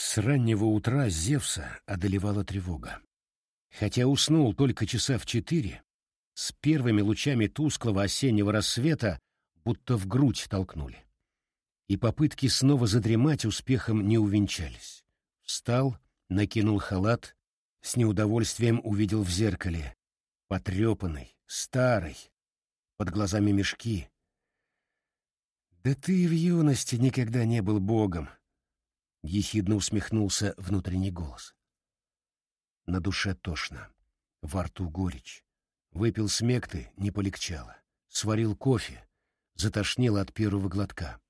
С раннего утра Зевса одолевала тревога. Хотя уснул только часа в четыре, с первыми лучами тусклого осеннего рассвета будто в грудь толкнули. И попытки снова задремать успехом не увенчались. Встал, накинул халат, с неудовольствием увидел в зеркале. Потрепанный, старый, под глазами мешки. «Да ты в юности никогда не был богом!» — ехидно усмехнулся внутренний голос. На душе тошно, во рту горечь. Выпил смекты, не полегчало. Сварил кофе, затошнило от первого глотка.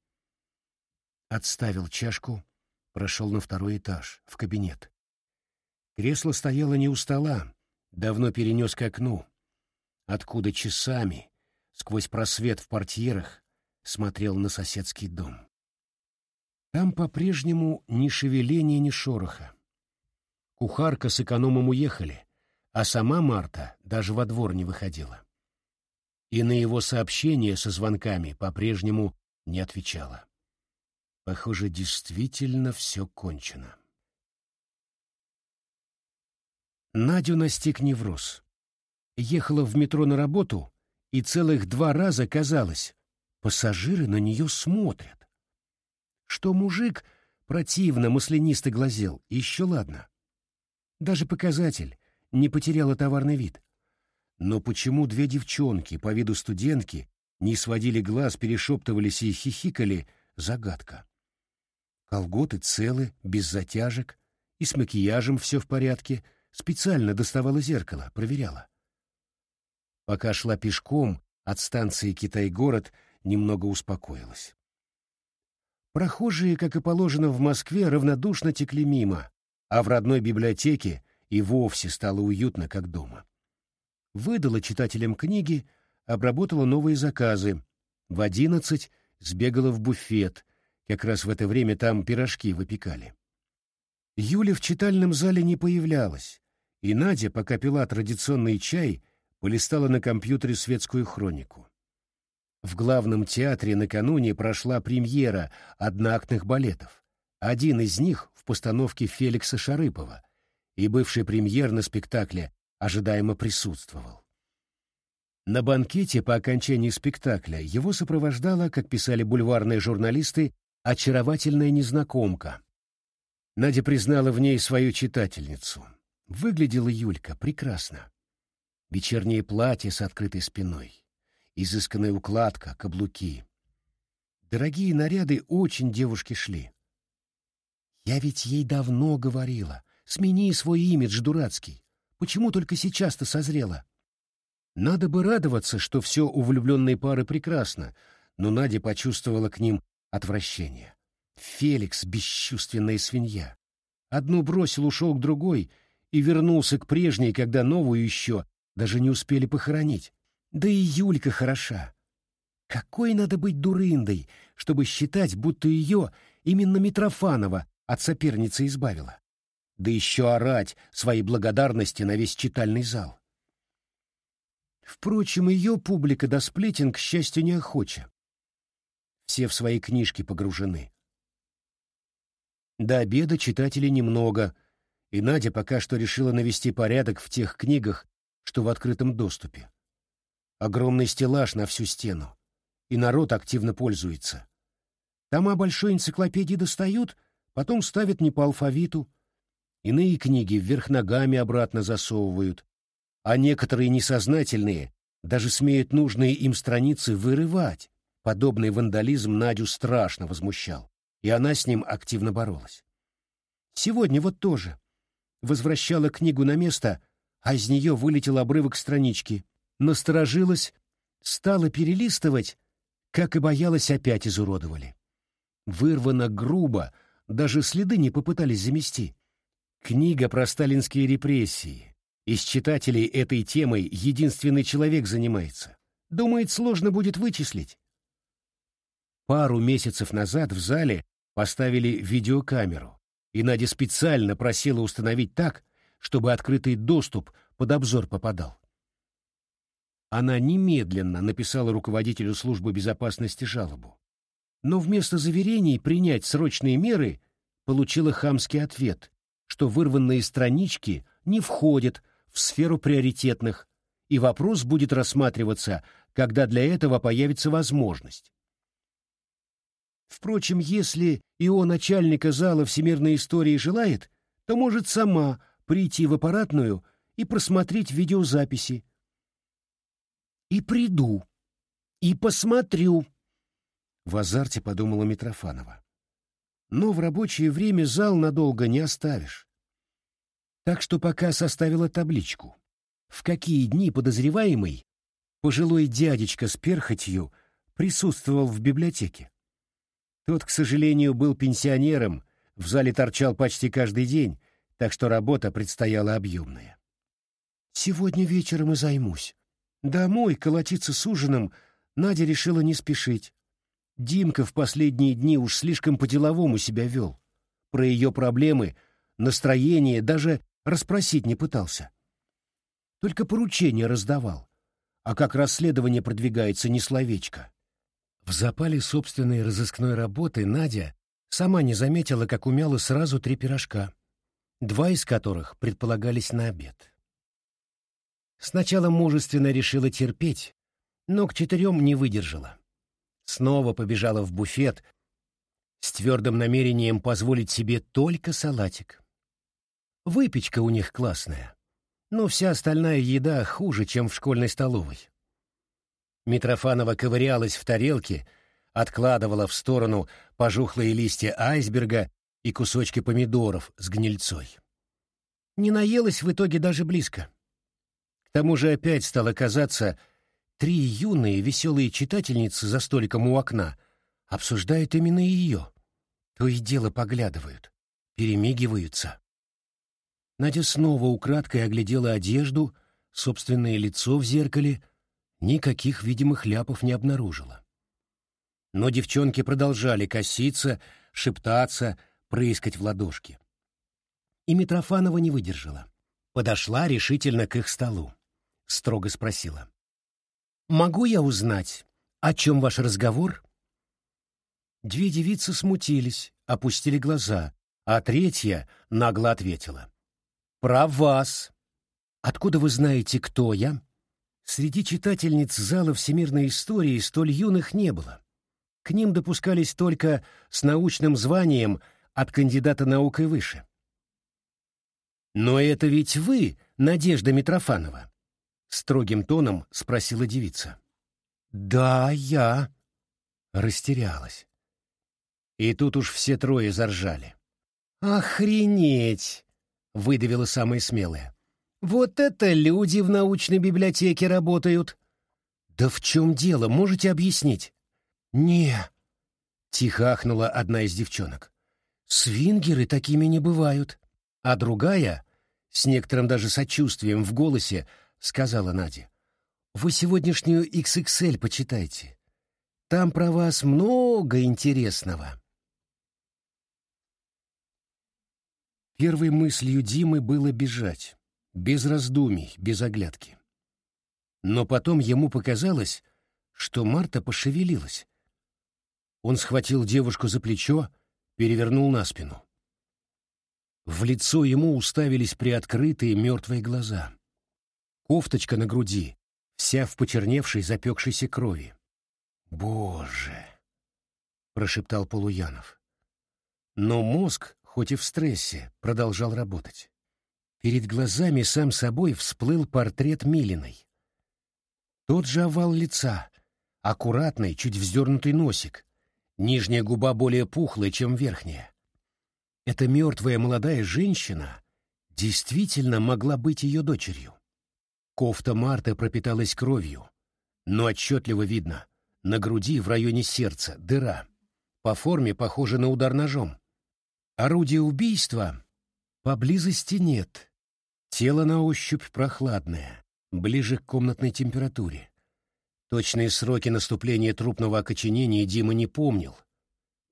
Отставил чашку, прошел на второй этаж, в кабинет. Кресло стояло не у стола, давно перенес к окну, откуда часами, сквозь просвет в портьерах, смотрел на соседский дом. Там по-прежнему ни шевеления, ни шороха. Кухарка с экономом уехали, а сама Марта даже во двор не выходила. И на его сообщения со звонками по-прежнему не отвечала. Похоже, действительно все кончено. Надю настиг невроз. Ехала в метро на работу, и целых два раза казалось, пассажиры на нее смотрят. Что мужик противно маслянисто глазел, еще ладно. Даже показатель не потеряла товарный вид. Но почему две девчонки по виду студентки не сводили глаз, перешептывались и хихикали — загадка. Колготы целы, без затяжек, и с макияжем все в порядке — Специально доставала зеркало, проверяла. Пока шла пешком от станции Китай-город, немного успокоилась. Прохожие, как и положено в Москве, равнодушно текли мимо, а в родной библиотеке и вовсе стало уютно, как дома. Выдала читателям книги, обработала новые заказы. В одиннадцать сбегала в буфет, как раз в это время там пирожки выпекали. Юля в читальном зале не появлялась, и Надя, пока пила традиционный чай, полистала на компьютере светскую хронику. В главном театре накануне прошла премьера одноактных балетов. Один из них в постановке Феликса Шарыпова, и бывший премьер на спектакле ожидаемо присутствовал. На банкете по окончании спектакля его сопровождала, как писали бульварные журналисты, очаровательная незнакомка. Надя признала в ней свою читательницу — Выглядела Юлька прекрасно. Вечернее платье с открытой спиной, изысканная укладка, каблуки. Дорогие наряды очень девушке шли. Я ведь ей давно говорила, смени свой имидж дурацкий. Почему только сейчас-то созрела? Надо бы радоваться, что все у влюбленной пары прекрасно, но Надя почувствовала к ним отвращение. Феликс — бесчувственная свинья. Одну бросил, ушел к другой — и вернулся к прежней, когда новую еще даже не успели похоронить. Да и Юлька хороша. Какой надо быть дурындой, чтобы считать, будто ее именно Митрофанова от соперницы избавила? Да еще орать своей благодарности на весь читальный зал. Впрочем, ее публика до сплетен, к счастью, неохоча. Все в свои книжки погружены. До обеда читателей немного — и Надя пока что решила навести порядок в тех книгах, что в открытом доступе. Огромный стеллаж на всю стену, и народ активно пользуется. Тома большой энциклопедии достают, потом ставят не по алфавиту. Иные книги вверх ногами обратно засовывают, а некоторые несознательные даже смеют нужные им страницы вырывать. Подобный вандализм Надю страшно возмущал, и она с ним активно боролась. Сегодня вот тоже возвращала книгу на место, а из нее вылетел обрывок странички. Насторожилась, стала перелистывать, как и боялась, опять изуродовали. Вырвано грубо, даже следы не попытались замести. Книга про сталинские репрессии. Из читателей этой темой единственный человек занимается. Думает, сложно будет вычислить. Пару месяцев назад в зале поставили видеокамеру и Надя специально просила установить так, чтобы открытый доступ под обзор попадал. Она немедленно написала руководителю службы безопасности жалобу. Но вместо заверений принять срочные меры получила хамский ответ, что вырванные странички не входят в сферу приоритетных, и вопрос будет рассматриваться, когда для этого появится возможность. Впрочем, если ИО начальника зала всемирной истории желает, то может сама прийти в аппаратную и просмотреть видеозаписи. «И приду, и посмотрю», — в азарте подумала Митрофанова. Но в рабочее время зал надолго не оставишь. Так что пока составила табличку, в какие дни подозреваемый, пожилой дядечка с перхотью, присутствовал в библиотеке. Тот, к сожалению, был пенсионером, в зале торчал почти каждый день, так что работа предстояла объемная. «Сегодня вечером и займусь. Домой колотиться с ужином Надя решила не спешить. Димка в последние дни уж слишком по-деловому себя вел. Про ее проблемы, настроение даже расспросить не пытался. Только поручения раздавал. А как расследование продвигается, ни словечко. В запале собственной разыскной работы Надя сама не заметила, как умяла сразу три пирожка, два из которых предполагались на обед. Сначала мужественно решила терпеть, но к четырем не выдержала. Снова побежала в буфет с твердым намерением позволить себе только салатик. Выпечка у них классная, но вся остальная еда хуже, чем в школьной столовой. Митрофанова ковырялась в тарелке, откладывала в сторону пожухлые листья айсберга и кусочки помидоров с гнильцой. Не наелась в итоге даже близко. Тому же опять стало казаться, три юные веселые читательницы за столиком у окна обсуждают именно ее. То и дело поглядывают, перемигиваются. Надя снова украдкой оглядела одежду, собственное лицо в зеркале — никаких видимых ляпов не обнаружила. Но девчонки продолжали коситься, шептаться, прыскать в ладошки. И Митрофанова не выдержала. Подошла решительно к их столу. Строго спросила. «Могу я узнать, о чем ваш разговор?» Две девицы смутились, опустили глаза, а третья нагло ответила. «Про вас. Откуда вы знаете, кто я?» Среди читательниц зала всемирной истории столь юных не было. К ним допускались только с научным званием от кандидата наук и выше. «Но это ведь вы, Надежда Митрофанова?» — строгим тоном спросила девица. «Да, я», — растерялась. И тут уж все трое заржали. «Охренеть!» — выдавила самая смелая. Вот это люди в научной библиотеке работают. Да в чем дело, можете объяснить? Не, тихо ахнула одна из девчонок. Свингеры такими не бывают. А другая, с некоторым даже сочувствием в голосе, сказала Наде. Вы сегодняшнюю XXL почитайте. Там про вас много интересного. Первой мыслью Димы было бежать без раздумий, без оглядки. Но потом ему показалось, что Марта пошевелилась. Он схватил девушку за плечо, перевернул на спину. В лицо ему уставились приоткрытые мертвые глаза. Кофточка на груди, вся в почерневшей запекшейся крови. «Боже!» — прошептал Полуянов. Но мозг, хоть и в стрессе, продолжал работать. Перед глазами сам собой всплыл портрет Милиной. Тот же овал лица, аккуратный, чуть вздернутый носик, нижняя губа более пухлая, чем верхняя. Эта мертвая молодая женщина действительно могла быть ее дочерью. Кофта Марты пропиталась кровью, но отчетливо видно, на груди в районе сердца дыра, по форме похожа на удар ножом. Орудия убийства поблизости нет, Тело на ощупь прохладное, ближе к комнатной температуре. Точные сроки наступления трупного окоченения Дима не помнил.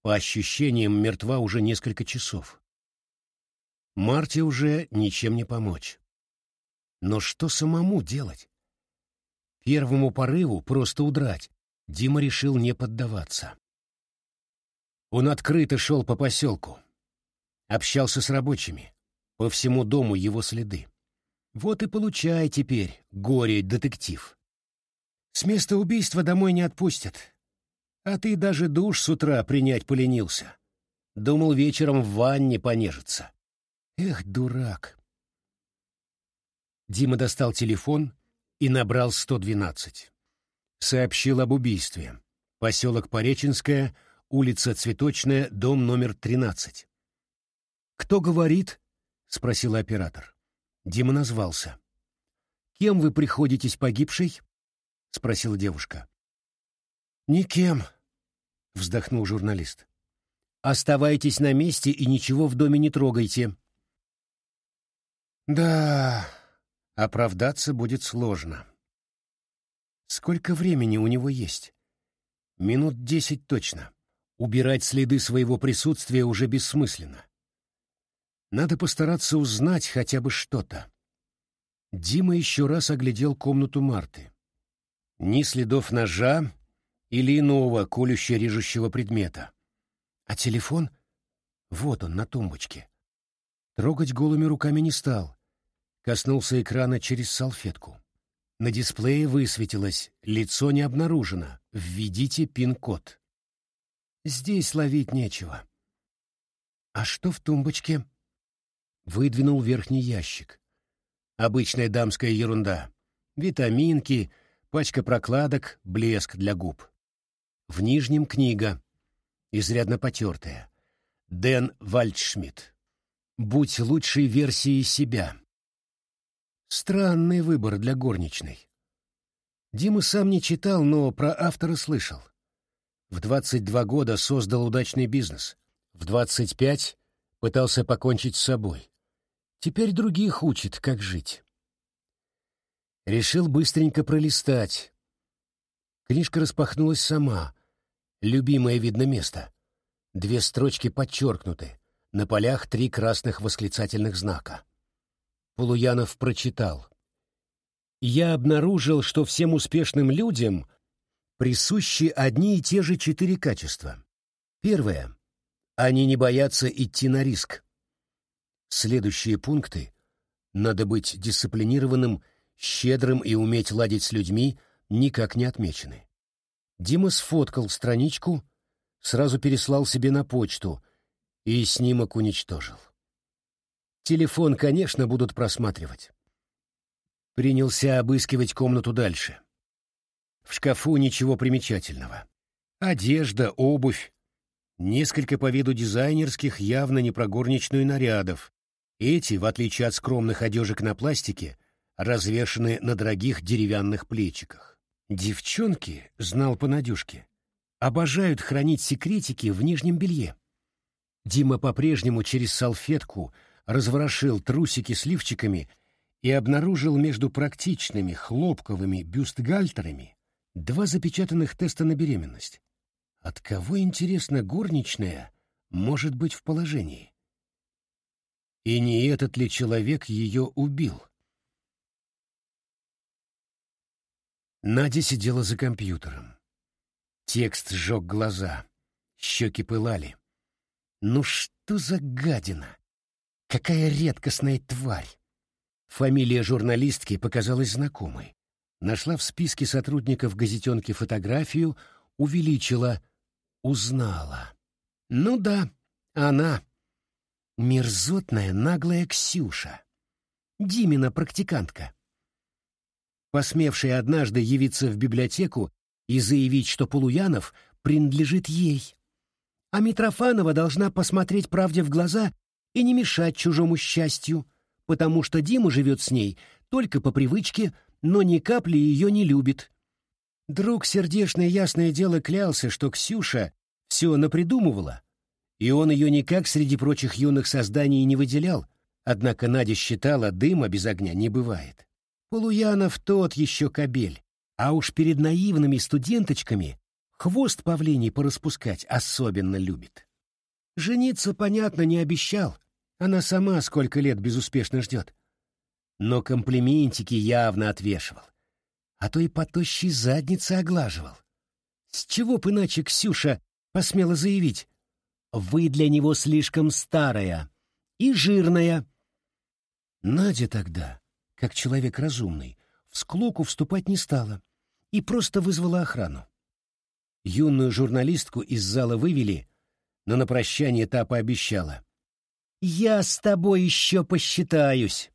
По ощущениям, мертва уже несколько часов. Марте уже ничем не помочь. Но что самому делать? Первому порыву просто удрать. Дима решил не поддаваться. Он открыто шел по поселку. Общался с рабочими. По всему дому его следы. Вот и получай теперь, горе-детектив. С места убийства домой не отпустят. А ты даже душ с утра принять поленился. Думал вечером в ванне понежиться. Эх, дурак. Дима достал телефон и набрал 112. Сообщил об убийстве. Поселок Пореченское, улица Цветочная, дом номер 13. «Кто говорит?» — спросил оператор. Дима назвался. «Кем вы приходитесь погибшей?» — спросила девушка. «Никем», — вздохнул журналист. «Оставайтесь на месте и ничего в доме не трогайте». «Да, оправдаться будет сложно. Сколько времени у него есть? Минут десять точно. Убирать следы своего присутствия уже бессмысленно. Надо постараться узнать хотя бы что-то. Дима еще раз оглядел комнату Марты. Ни следов ножа или иного колюще-режущего предмета. А телефон? Вот он, на тумбочке. Трогать голыми руками не стал. Коснулся экрана через салфетку. На дисплее высветилось «Лицо не обнаружено. Введите пин-код». Здесь ловить нечего. А что в тумбочке? Выдвинул верхний ящик. Обычная дамская ерунда. Витаминки, пачка прокладок, блеск для губ. В нижнем книга, изрядно потертая. Дэн Вальдшмидт. «Будь лучшей версией себя». Странный выбор для горничной. Дима сам не читал, но про автора слышал. В 22 года создал удачный бизнес. В 25 пытался покончить с собой. Теперь других учит, как жить. Решил быстренько пролистать. Книжка распахнулась сама. Любимое видно место. Две строчки подчеркнуты. На полях три красных восклицательных знака. Полуянов прочитал. «Я обнаружил, что всем успешным людям присущи одни и те же четыре качества. Первое. Они не боятся идти на риск. Следующие пункты. Надо быть дисциплинированным, щедрым и уметь ладить с людьми никак не отмечены. Дима сфоткал страничку, сразу переслал себе на почту и снимок уничтожил. Телефон, конечно, будут просматривать. Принялся обыскивать комнату дальше. В шкафу ничего примечательного. Одежда, обувь, несколько по виду дизайнерских, явно не про горничную нарядов. Эти, в отличие от скромных одежек на пластике, развешаны на дорогих деревянных плечиках. Девчонки, знал по Надюшке, обожают хранить секретики в нижнем белье. Дима по-прежнему через салфетку разворошил трусики с лифчиками и обнаружил между практичными хлопковыми бюстгальтерами Два запечатанных теста на беременность. От кого, интересно, горничная может быть в положении? И не этот ли человек ее убил? Надя сидела за компьютером. Текст сжег глаза, щеки пылали. Ну что за гадина? Какая редкостная тварь! Фамилия журналистки показалась знакомой нашла в списке сотрудников газетенки фотографию, увеличила, узнала. Ну да, она. Мерзотная, наглая Ксюша. Димина практикантка. Посмевшая однажды явиться в библиотеку и заявить, что Полуянов принадлежит ей. А Митрофанова должна посмотреть правде в глаза и не мешать чужому счастью, потому что Дима живет с ней только по привычке – но ни капли ее не любит. Друг сердечное ясное дело клялся, что Ксюша все напридумывала, и он ее никак среди прочих юных созданий не выделял, однако Надя считала, дыма без огня не бывает. Полуянов тот еще кобель, а уж перед наивными студенточками хвост павлиний пораспускать особенно любит. Жениться, понятно, не обещал, она сама сколько лет безуспешно ждет но комплиментики явно отвешивал, а то и по тощей заднице оглаживал. С чего б иначе Ксюша посмела заявить «Вы для него слишком старая, И жирная. Надя тогда, как человек разумный, в склоку вступать не стала и просто вызвала охрану. Юную журналистку из зала вывели, но на прощание та пообещала. «Я с тобой еще посчитаюсь».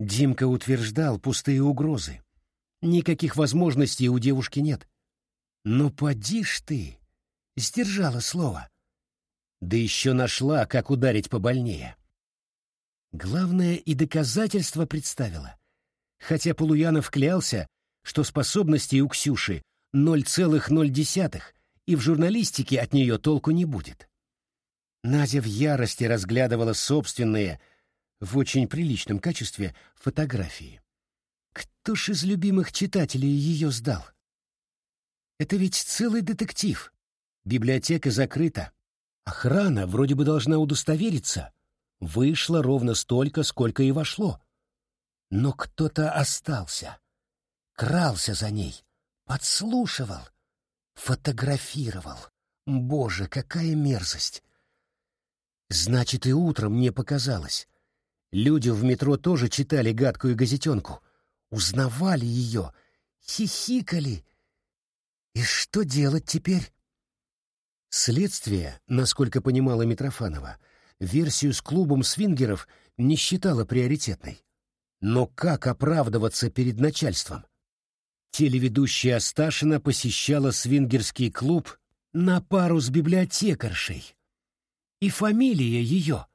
Димка утверждал пустые угрозы. Никаких возможностей у девушки нет. Но поди ж ты, сдержала слово. Да еще нашла, как ударить побольнее. Главное и доказательство представила. Хотя Полуянов клялся, что способностей у Ксюши 0,0, и в журналистике от нее толку не будет. Надя в ярости разглядывала собственные, в очень приличном качестве, фотографии. Кто ж из любимых читателей ее сдал? Это ведь целый детектив. Библиотека закрыта. Охрана вроде бы должна удостовериться. Вышло ровно столько, сколько и вошло. Но кто-то остался. Крался за ней. Подслушивал. Фотографировал. Боже, какая мерзость! Значит, и утром мне показалось. Люди в метро тоже читали гадкую газетенку. Узнавали ее. Хихикали. И что делать теперь? Следствие, насколько понимала Митрофанова, версию с клубом свингеров не считало приоритетной. Но как оправдываться перед начальством? Телеведущая Асташина посещала свингерский клуб на пару с библиотекаршей. И фамилия ее,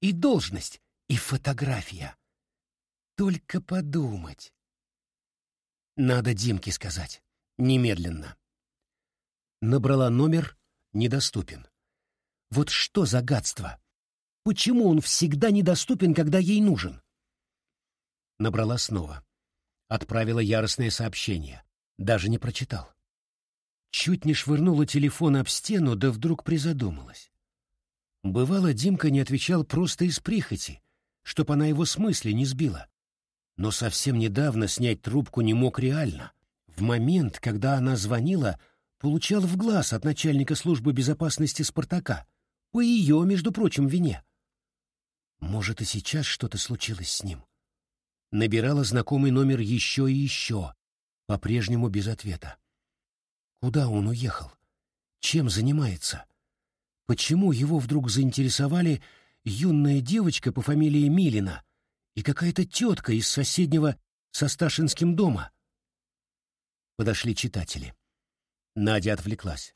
и должность, и фотография. Только подумать. Надо Димке сказать. Немедленно. Набрала номер «Недоступен». Вот что за гадство? Почему он всегда недоступен, когда ей нужен? Набрала снова. Отправила яростное сообщение. Даже не прочитал. Чуть не швырнула телефон об стену, да вдруг призадумалась. Бывало, Димка не отвечал просто из прихоти, чтоб она его с мысли не сбила. Но совсем недавно снять трубку не мог реально. В момент, когда она звонила, получал в глаз от начальника службы безопасности «Спартака», по ее, между прочим, вине. Может, и сейчас что-то случилось с ним набирала знакомый номер еще и еще, по-прежнему без ответа. Куда он уехал? Чем занимается? Почему его вдруг заинтересовали юная девочка по фамилии Милина и какая-то тетка из соседнего со Сташинским дома? Подошли читатели. Надя отвлеклась.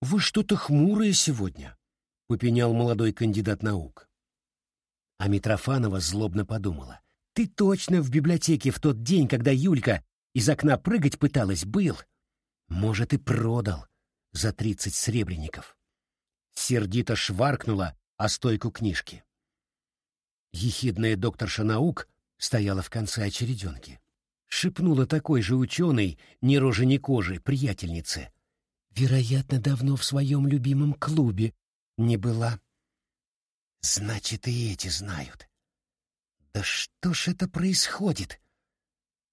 «Вы что-то хмурые сегодня», — попенял молодой кандидат наук. А Митрофанова злобно подумала. Ты точно в библиотеке в тот день, когда Юлька из окна прыгать пыталась, был. Может, и продал за тридцать сребреников. Сердито шваркнула о стойку книжки. Ехидная докторша наук стояла в конце очереденки. Шепнула такой же ученый, ни рожи ни кожи, приятельнице. Вероятно, давно в своем любимом клубе не была. Значит, и эти знают. Да что ж это происходит?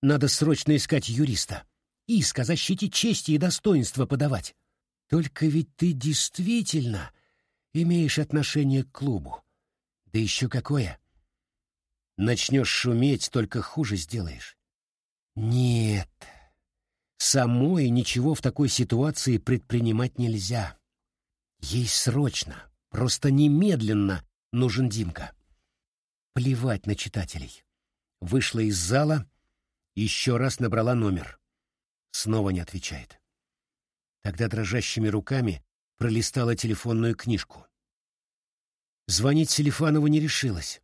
Надо срочно искать юриста. Иск о защите чести и достоинства подавать. Только ведь ты действительно имеешь отношение к клубу. Да еще какое. Начнешь шуметь, только хуже сделаешь. Нет, самой ничего в такой ситуации предпринимать нельзя. Ей срочно, просто немедленно нужен Димка. Плевать на читателей. Вышла из зала, еще раз набрала номер. Снова не отвечает. Тогда дрожащими руками пролистала телефонную книжку. Звонить Селифанову не решилась.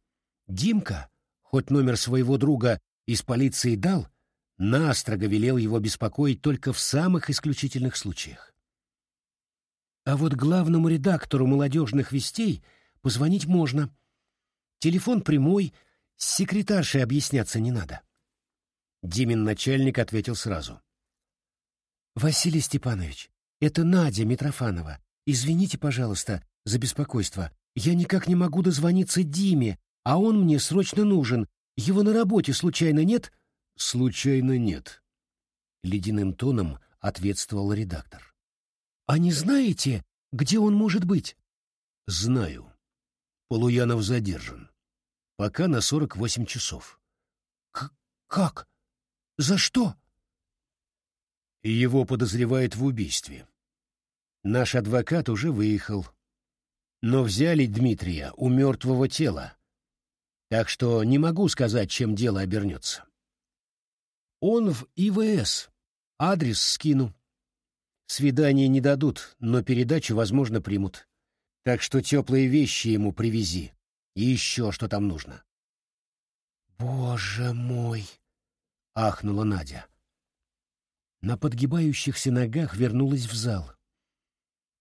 Димка, хоть номер своего друга из полиции дал, настрого велел его беспокоить только в самых исключительных случаях. А вот главному редактору молодежных вестей позвонить можно — Телефон прямой, с секретаршей объясняться не надо. Димин начальник ответил сразу. «Василий Степанович, это Надя Митрофанова. Извините, пожалуйста, за беспокойство. Я никак не могу дозвониться Диме, а он мне срочно нужен. Его на работе случайно нет?» «Случайно нет», — ледяным тоном ответствовал редактор. «А не знаете, где он может быть?» «Знаю. Полуянов задержан. Пока на 48 часов. К как? За что? Его подозревают в убийстве. Наш адвокат уже выехал. Но взяли Дмитрия у мертвого тела. Так что не могу сказать, чем дело обернется. Он в ИВС. Адрес скину. Свидание не дадут, но передачу, возможно, примут. Так что теплые вещи ему привези. И еще что там нужно. «Боже мой!» — ахнула Надя. На подгибающихся ногах вернулась в зал.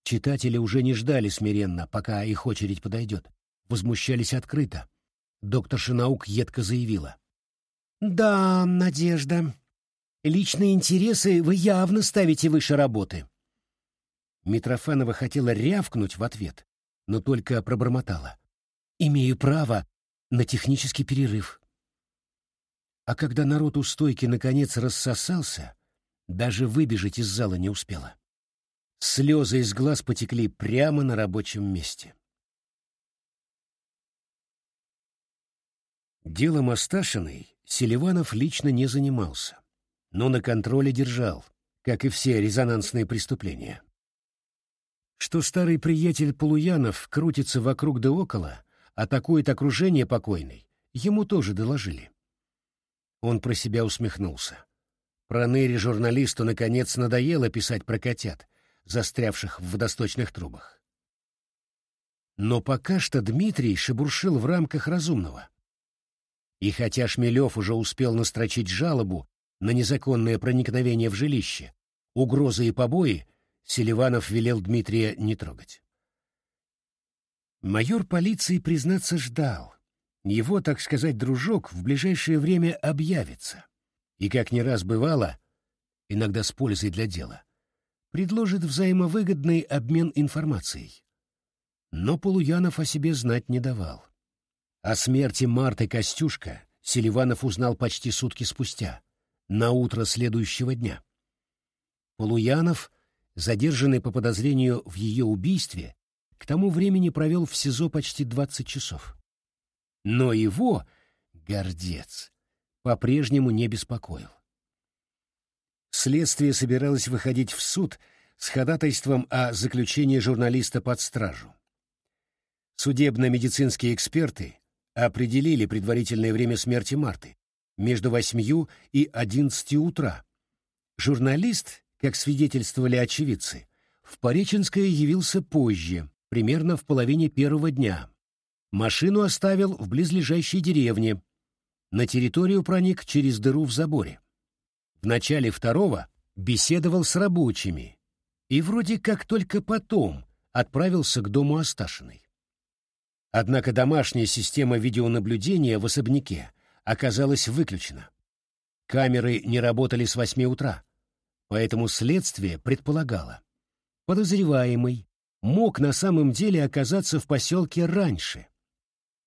Читатели уже не ждали смиренно, пока их очередь подойдет. Возмущались открыто. Доктор наук едко заявила. «Да, Надежда, личные интересы вы явно ставите выше работы». Митрофанова хотела рявкнуть в ответ, но только пробормотала. «Имею право на технический перерыв». А когда народ у стойки наконец рассосался, даже выбежать из зала не успела. Слезы из глаз потекли прямо на рабочем месте. Делом Асташиной Селиванов лично не занимался, но на контроле держал, как и все резонансные преступления. Что старый приятель Полуянов крутится вокруг да около, атакует окружение покойной, ему тоже доложили. Он про себя усмехнулся. Проныре журналисту наконец надоело писать про котят, застрявших в водосточных трубах. Но пока что Дмитрий шебуршил в рамках разумного. И хотя Шмелев уже успел настрочить жалобу на незаконное проникновение в жилище, угрозы и побои, Селиванов велел Дмитрия не трогать. Майор полиции, признаться, ждал. Его, так сказать, дружок в ближайшее время объявится. И, как не раз бывало, иногда с пользой для дела, предложит взаимовыгодный обмен информацией. Но Полуянов о себе знать не давал. О смерти Марты Костюшка Селиванов узнал почти сутки спустя, на утро следующего дня. Полуянов, задержанный по подозрению в ее убийстве, к тому времени провел в СИЗО почти 20 часов. Но его, гордец, по-прежнему не беспокоил. Следствие собиралось выходить в суд с ходатайством о заключении журналиста под стражу. Судебно-медицинские эксперты определили предварительное время смерти Марты между восьмью и одиннадцатью утра. Журналист, как свидетельствовали очевидцы, в Пореченское явился позже, примерно в половине первого дня. Машину оставил в близлежащей деревне. На территорию проник через дыру в заборе. В начале второго беседовал с рабочими и вроде как только потом отправился к дому Асташиной. Однако домашняя система видеонаблюдения в особняке оказалась выключена. Камеры не работали с восьми утра, поэтому следствие предполагало. Подозреваемый мог на самом деле оказаться в поселке раньше,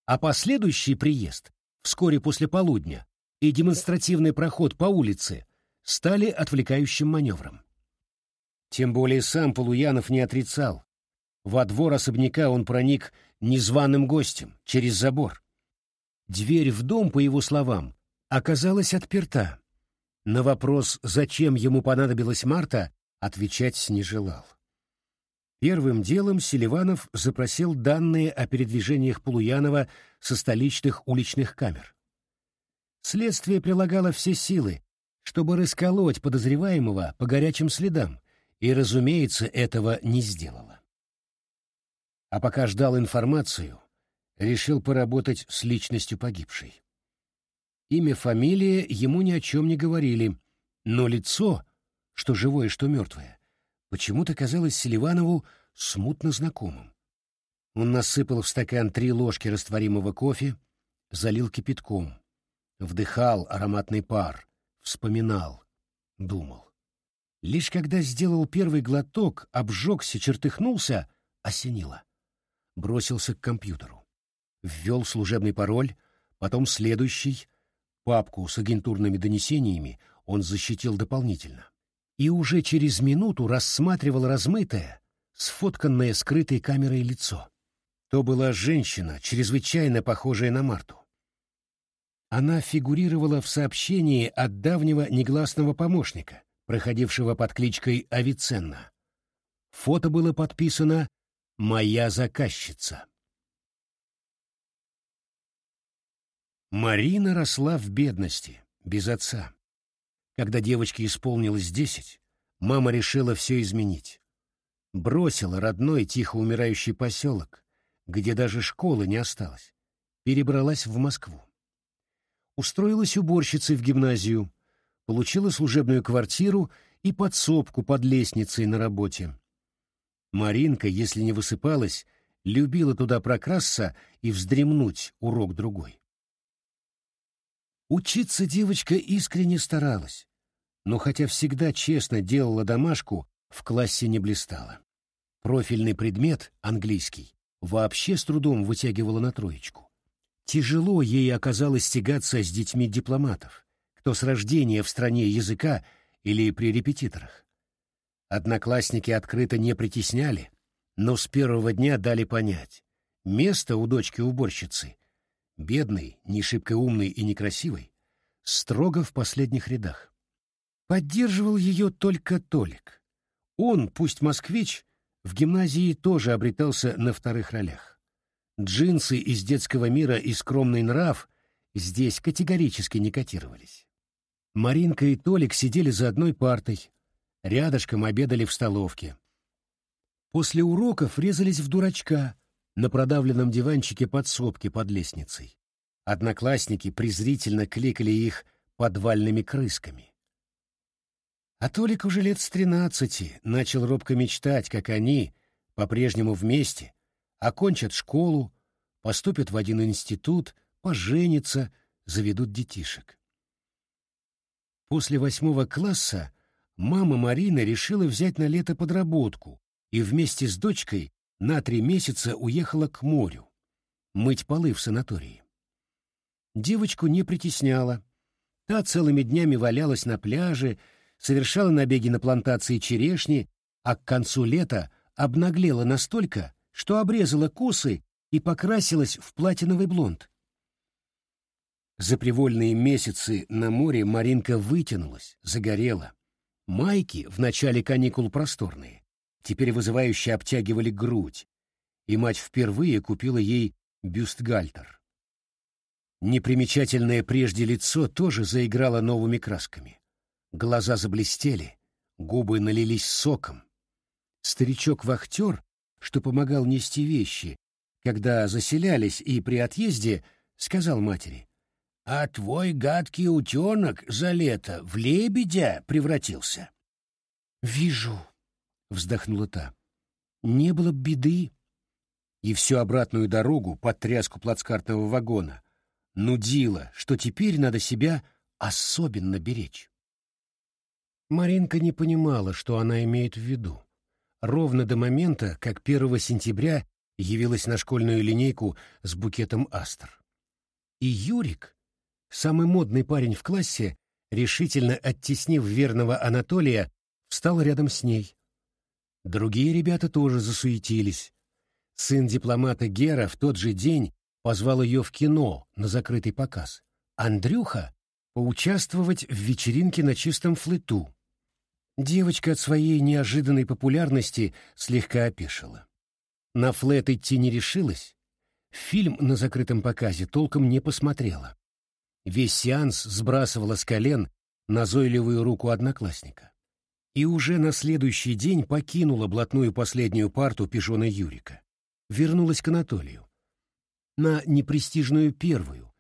а последующий приезд, вскоре после полудня, и демонстративный проход по улице стали отвлекающим маневром. Тем более сам Полуянов не отрицал. Во двор особняка он проник незваным гостем, через забор. Дверь в дом, по его словам, оказалась отперта. На вопрос, зачем ему понадобилась Марта, отвечать не желал. Первым делом Селиванов запросил данные о передвижениях Полуянова со столичных уличных камер. Следствие прилагало все силы, чтобы расколоть подозреваемого по горячим следам, и, разумеется, этого не сделала. А пока ждал информацию, решил поработать с личностью погибшей. Имя, фамилия ему ни о чем не говорили, но лицо, что живое, что мертвое, почему-то казалось Селиванову смутно знакомым. Он насыпал в стакан три ложки растворимого кофе, залил кипятком, вдыхал ароматный пар, вспоминал, думал. Лишь когда сделал первый глоток, обжегся, чертыхнулся, осенило. Бросился к компьютеру. Ввел служебный пароль, потом следующий. Папку с агентурными донесениями он защитил дополнительно. И уже через минуту рассматривал размытое, сфотканное скрытой камерой лицо. То была женщина, чрезвычайно похожая на Марту. Она фигурировала в сообщении от давнего негласного помощника, проходившего под кличкой Авиценна. Фото было подписано «Моя заказчица». Марина росла в бедности, без отца. Когда девочке исполнилось десять, мама решила все изменить. Бросила родной тихо умирающий поселок, где даже школы не осталось, перебралась в Москву. Устроилась уборщицей в гимназию, получила служебную квартиру и подсобку под лестницей на работе. Маринка, если не высыпалась, любила туда прокрасться и вздремнуть урок-другой. Учиться девочка искренне старалась, но хотя всегда честно делала домашку, в классе не блистала. Профильный предмет, английский, вообще с трудом вытягивала на троечку. Тяжело ей оказалось стягаться с детьми дипломатов, кто с рождения в стране языка или при репетиторах. Одноклассники открыто не притесняли, но с первого дня дали понять, место у дочки-уборщицы бедный, не шибко умный и некрасивый, строго в последних рядах. Поддерживал ее только Толик. Он, пусть москвич, в гимназии тоже обретался на вторых ролях. Джинсы из детского мира и скромный нрав здесь категорически не котировались. Маринка и Толик сидели за одной партой, рядышком обедали в столовке. После уроков резались в дурачка, на продавленном диванчике подсобки под лестницей. Одноклассники презрительно кликали их подвальными крысками. А Толик уже лет с тринадцати начал робко мечтать, как они, по-прежнему вместе, окончат школу, поступят в один институт, поженятся, заведут детишек. После восьмого класса мама Марины решила взять на лето подработку и вместе с дочкой на три месяца уехала к морю, мыть полы в санатории. Девочку не притесняла. Та целыми днями валялась на пляже, совершала набеги на плантации черешни, а к концу лета обнаглела настолько, что обрезала косы и покрасилась в платиновый блонд. За привольные месяцы на море Маринка вытянулась, загорела. Майки в начале каникул просторные, теперь вызывающе обтягивали грудь, и мать впервые купила ей бюстгальтер. Непримечательное прежде лицо тоже заиграло новыми красками. Глаза заблестели, губы налились соком. Старичок-вахтер, что помогал нести вещи, когда заселялись и при отъезде, сказал матери, «А твой гадкий утенок за лето в лебедя превратился». «Вижу», вздохнула та. Не было б беды. И всю обратную дорогу под тряску плацкартного вагона нудила, что теперь надо себя особенно беречь. Маринка не понимала, что она имеет в виду. Ровно до момента, как 1 сентября явилась на школьную линейку с букетом астр. И Юрик, самый модный парень в классе, решительно оттеснив верного Анатолия, встал рядом с ней. Другие ребята тоже засуетились. Сын дипломата Гера в тот же день позвал ее в кино на закрытый показ. Андрюха — поучаствовать в вечеринке на чистом флету. Девочка от своей неожиданной популярности слегка опешила. На флет идти не решилась. Фильм на закрытом показе толком не посмотрела. Весь сеанс сбрасывала с колен назойливую руку одноклассника и уже на следующий день покинула блатную последнюю парту пижона Юрика. Вернулась к Анатолию. На непрестижную первую.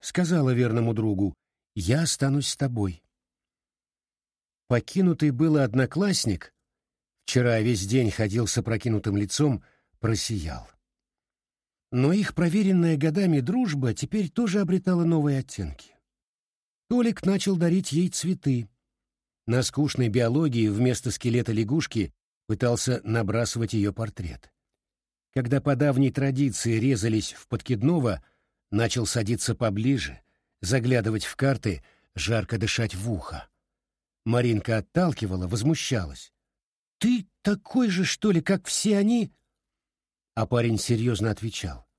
Сказала верному другу, «Я останусь с тобой». Покинутый было одноклассник, вчера весь день ходил с опрокинутым лицом, просиял. Но их проверенная годами дружба теперь тоже обретала новые оттенки. Толик начал дарить ей цветы, на скучной биологии вместо скелета лягушки пытался набрасывать ее портрет. Когда по давней традиции резались в подкидного, начал садиться поближе, заглядывать в карты, жарко дышать в ухо. Маринка отталкивала, возмущалась. «Ты такой же, что ли, как все они?» А парень серьезно отвечал.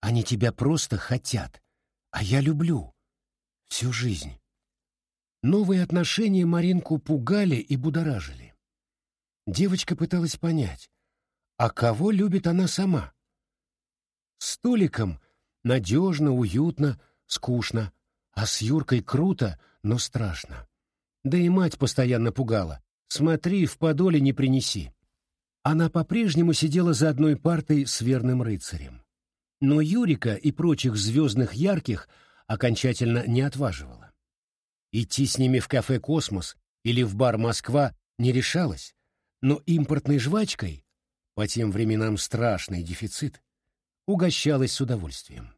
Они тебя просто хотят, а я люблю. Всю жизнь. Новые отношения Маринку пугали и будоражили. Девочка пыталась понять, а кого любит она сама? С Толиком надежно, уютно, скучно, а с Юркой круто, но страшно. Да и мать постоянно пугала. Смотри, в подоле не принеси. Она по-прежнему сидела за одной партой с верным рыцарем. Но Юрика и прочих звездных ярких окончательно не отваживала. Идти с ними в кафе «Космос» или в бар «Москва» не решалась, но импортной жвачкой, по тем временам страшный дефицит, угощалась с удовольствием.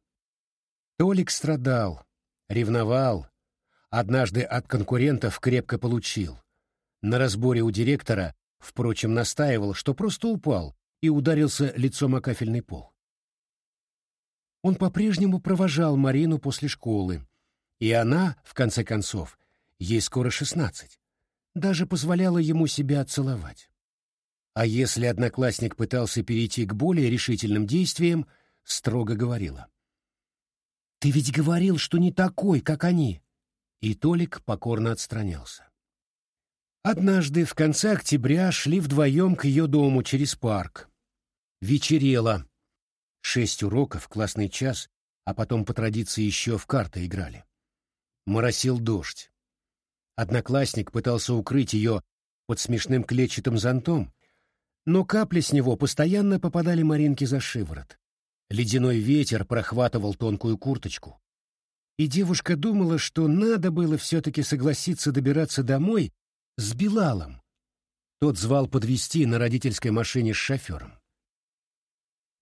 Толик страдал, ревновал, однажды от конкурентов крепко получил. На разборе у директора, впрочем, настаивал, что просто упал и ударился лицом о кафельный пол. Он по-прежнему провожал Марину после школы, и она, в конце концов, ей скоро шестнадцать, даже позволяла ему себя целовать. А если одноклассник пытался перейти к более решительным действиям, строго говорила. «Ты ведь говорил, что не такой, как они!» И Толик покорно отстранялся. Однажды в конце октября шли вдвоем к ее дому через парк. Вечерело, Шесть уроков, классный час, а потом по традиции еще в карты играли. Моросил дождь. Одноклассник пытался укрыть ее под смешным клетчатым зонтом, но капли с него постоянно попадали Маринке за шиворот. Ледяной ветер прохватывал тонкую курточку. И девушка думала, что надо было все-таки согласиться добираться домой с Билалом. Тот звал подвезти на родительской машине с шофером.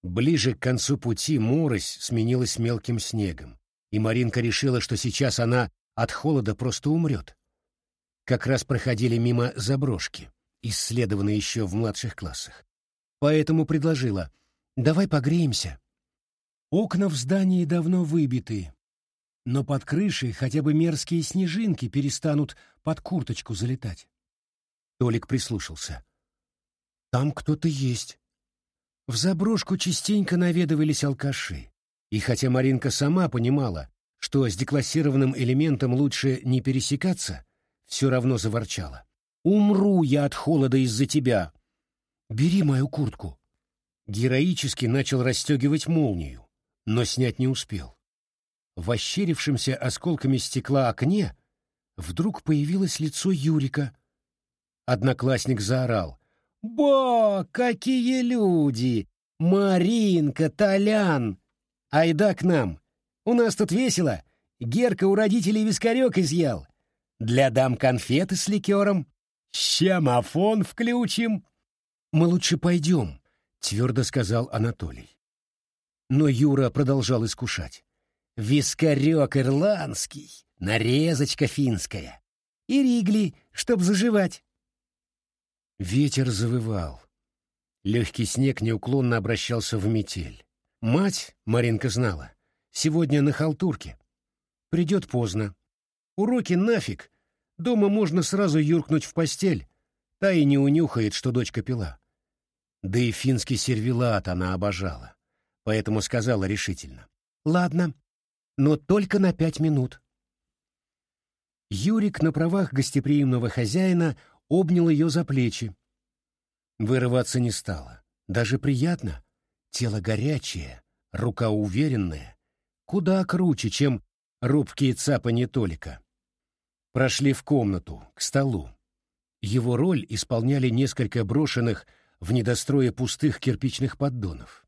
Ближе к концу пути морось сменилась мелким снегом, и Маринка решила, что сейчас она от холода просто умрет. Как раз проходили мимо заброшки, исследованные еще в младших классах. Поэтому предложила «давай погреемся». Окна в здании давно выбиты, но под крышей хотя бы мерзкие снежинки перестанут под курточку залетать. Толик прислушался. «Там кто-то есть». В заброшку частенько наведывались алкаши. И хотя Маринка сама понимала, что с деклассированным элементом лучше не пересекаться, все равно заворчала. «Умру я от холода из-за тебя! Бери мою куртку!» Героически начал расстегивать молнию, но снять не успел. В ощерившемся осколками стекла окне вдруг появилось лицо Юрика. Одноклассник заорал. «Ба, какие люди! Маринка, Толян! Айда к нам! У нас тут весело! Герка у родителей вискарек изъял. Для дам конфеты с ликером. Щамофон включим!» «Мы лучше пойдем», — твердо сказал Анатолий. Но Юра продолжал искушать. «Вискарек ирландский, нарезочка финская. И ригли, чтоб заживать. Ветер завывал. Легкий снег неуклонно обращался в метель. Мать, Маринка знала, сегодня на халтурке. Придет поздно. Уроки нафиг. Дома можно сразу юркнуть в постель. Та и не унюхает, что дочка пила. Да и финский сервелат она обожала. Поэтому сказала решительно. «Ладно, но только на пять минут». Юрик на правах гостеприимного хозяина обнял ее за плечи. Вырываться не стало. Даже приятно. Тело горячее, рука уверенная. Куда круче, чем рубкие цапанье Толика. Прошли в комнату, к столу. Его роль исполняли несколько брошенных в недострое пустых кирпичных поддонов.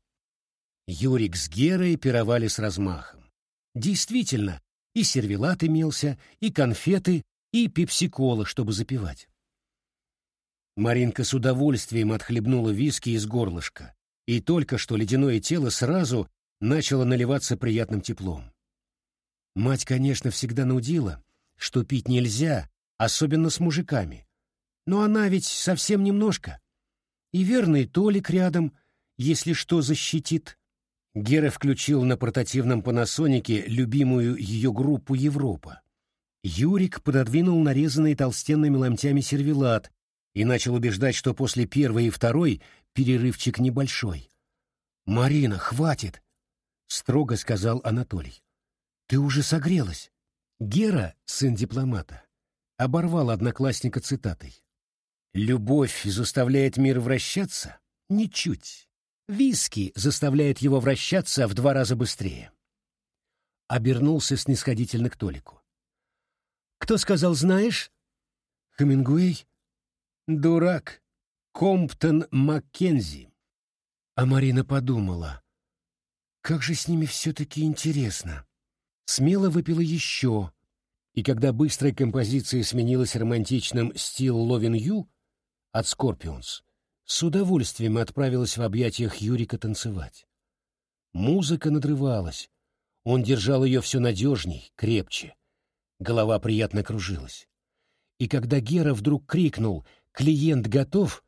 Юрик с Герой пировали с размахом. Действительно, и сервелат имелся, и конфеты, и пепсикола, чтобы запивать. Маринка с удовольствием отхлебнула виски из горлышка, и только что ледяное тело сразу начало наливаться приятным теплом. Мать, конечно, всегда нудила, что пить нельзя, особенно с мужиками. Но она ведь совсем немножко. И верный Толик рядом, если что, защитит. Гера включил на портативном панасонике любимую ее группу «Европа». Юрик пододвинул нарезанный толстенными ломтями сервелат, и начал убеждать, что после первой и второй перерывчик небольшой. «Марина, хватит!» — строго сказал Анатолий. «Ты уже согрелась». Гера, сын дипломата, оборвал одноклассника цитатой. «Любовь заставляет мир вращаться? Ничуть. Виски заставляет его вращаться в два раза быстрее». Обернулся снисходительно к Толику. «Кто сказал, знаешь?» «Хемингуэй?» «Дурак. Комптон Маккензи». А Марина подумала, как же с ними все-таки интересно. Смело выпила еще, и когда быстрая композиция сменилась романтичным «Still Loving You» от Scorpions, с удовольствием отправилась в объятиях Юрика танцевать. Музыка надрывалась, он держал ее все надежней, крепче. Голова приятно кружилась. И когда Гера вдруг крикнул «Клиент готов!»,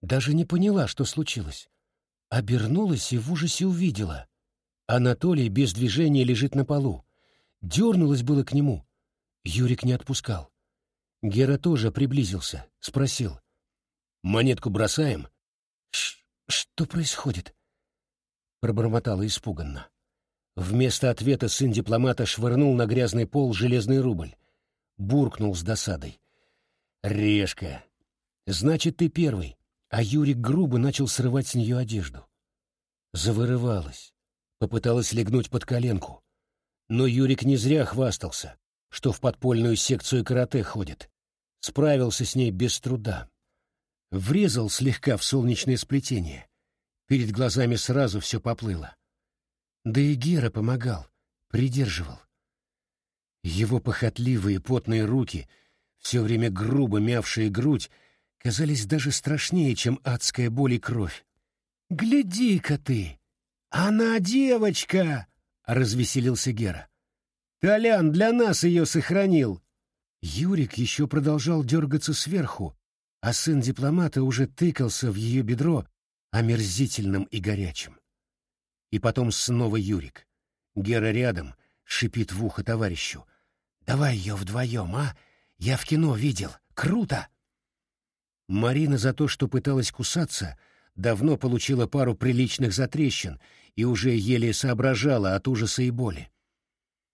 даже не поняла, что случилось. Обернулась и в ужасе увидела. Анатолий без движения лежит на полу. Дернулась было к нему. Юрик не отпускал. Гера тоже приблизился, спросил. «Монетку бросаем?» «Что происходит?» Пробормотала испуганно. Вместо ответа сын дипломата швырнул на грязный пол железный рубль. Буркнул с досадой. «Решка! Значит, ты первый!» А Юрик грубо начал срывать с нее одежду. Завырывалась, попыталась легнуть под коленку. Но Юрик не зря хвастался, что в подпольную секцию карате ходит. Справился с ней без труда. Врезал слегка в солнечное сплетение. Перед глазами сразу все поплыло. Да и Гера помогал, придерживал. Его похотливые потные руки, все время грубо мявшие грудь, казались даже страшнее, чем адская боль и кровь. «Гляди-ка ты! Она девочка!» — развеселился Гера. «Толян для нас ее сохранил!» Юрик еще продолжал дергаться сверху, а сын дипломата уже тыкался в ее бедро омерзительным и горячим. И потом снова Юрик. Гера рядом, шипит в ухо товарищу. «Давай ее вдвоем, а? Я в кино видел. Круто!» Марина за то, что пыталась кусаться, давно получила пару приличных затрещин и уже еле соображала от ужаса и боли.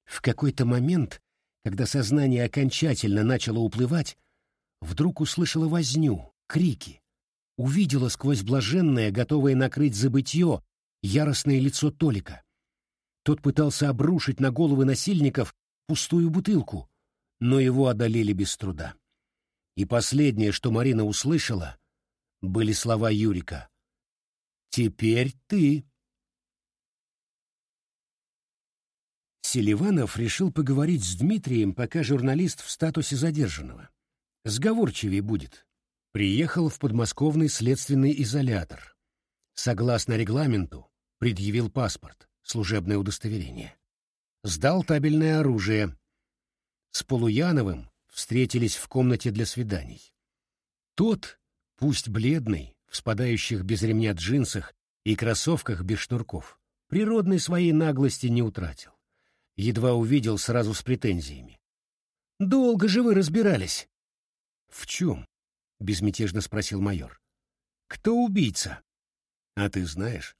В какой-то момент, когда сознание окончательно начало уплывать, вдруг услышала возню, крики, увидела сквозь блаженное, готовое накрыть забытье, яростное лицо Толика. Тот пытался обрушить на головы насильников пустую бутылку, но его одолели без труда. И последнее, что Марина услышала, были слова Юрика. «Теперь ты». Селиванов решил поговорить с Дмитрием, пока журналист в статусе задержанного. Сговорчивее будет. Приехал в подмосковный следственный изолятор. Согласно регламенту, предъявил паспорт, служебное удостоверение. Сдал табельное оружие. С Полуяновым встретились в комнате для свиданий. Тот, пусть бледный, в спадающих без ремня джинсах и кроссовках без шнурков, природной своей наглости не утратил. Едва увидел сразу с претензиями. «Долго же вы разбирались?» «В чем?» — безмятежно спросил майор. «Кто убийца?» «А ты знаешь?»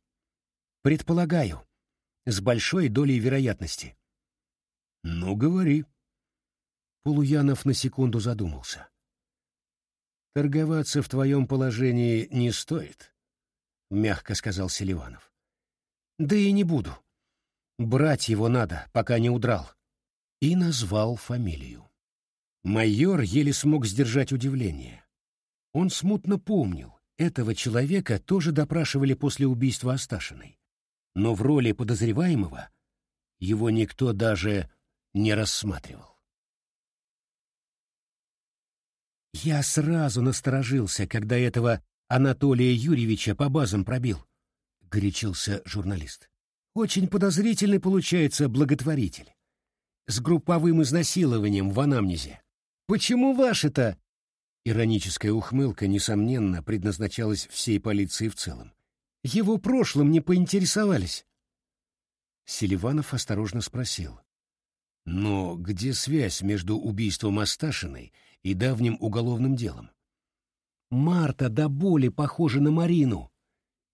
«Предполагаю. С большой долей вероятности». «Ну, говори», Полуянов на секунду задумался. «Торговаться в твоем положении не стоит», — мягко сказал Селиванов. «Да и не буду. Брать его надо, пока не удрал». И назвал фамилию. Майор еле смог сдержать удивление. Он смутно помнил, этого человека тоже допрашивали после убийства Асташиной. Но в роли подозреваемого его никто даже не рассматривал. Я сразу насторожился, когда этого Анатолия Юрьевича по базам пробил, — горячился журналист. Очень подозрительный получается благотворитель. С групповым изнасилованием в анамнезе. Почему ваши-то? Ироническая ухмылка, несомненно, предназначалась всей полиции в целом. Его прошлым не поинтересовались. Селиванов осторожно спросил. Но где связь между убийством Асташиной и давним уголовным делом? Марта до боли похожа на Марину.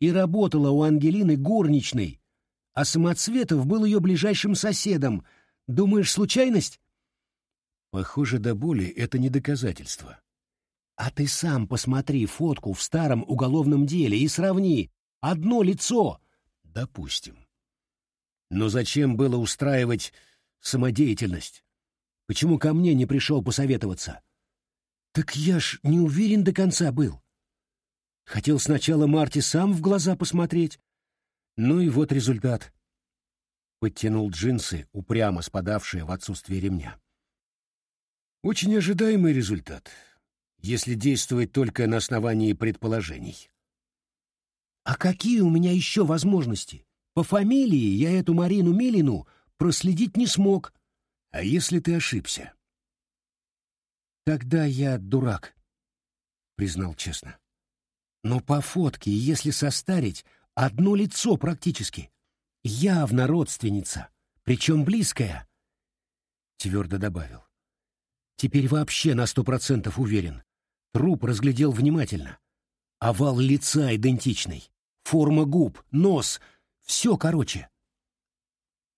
и работала у Ангелины горничной, а Самоцветов был ее ближайшим соседом. Думаешь, случайность? Похоже, до боли это не доказательство. А ты сам посмотри фотку в старом уголовном деле и сравни. Одно лицо. Допустим. Но зачем было устраивать самодеятельность? Почему ко мне не пришел посоветоваться? Так я ж не уверен до конца был. Хотел сначала Марти сам в глаза посмотреть. Ну и вот результат. Подтянул джинсы, упрямо спадавшие в отсутствие ремня. Очень ожидаемый результат, если действовать только на основании предположений. А какие у меня еще возможности? По фамилии я эту Марину Милину проследить не смог. А если ты ошибся? Тогда я дурак, признал честно. Но по фотке, если состарить, одно лицо практически. Явно родственница, причем близкая. Твердо добавил. Теперь вообще на сто процентов уверен. Труп разглядел внимательно. Овал лица идентичный. Форма губ, нос — все короче.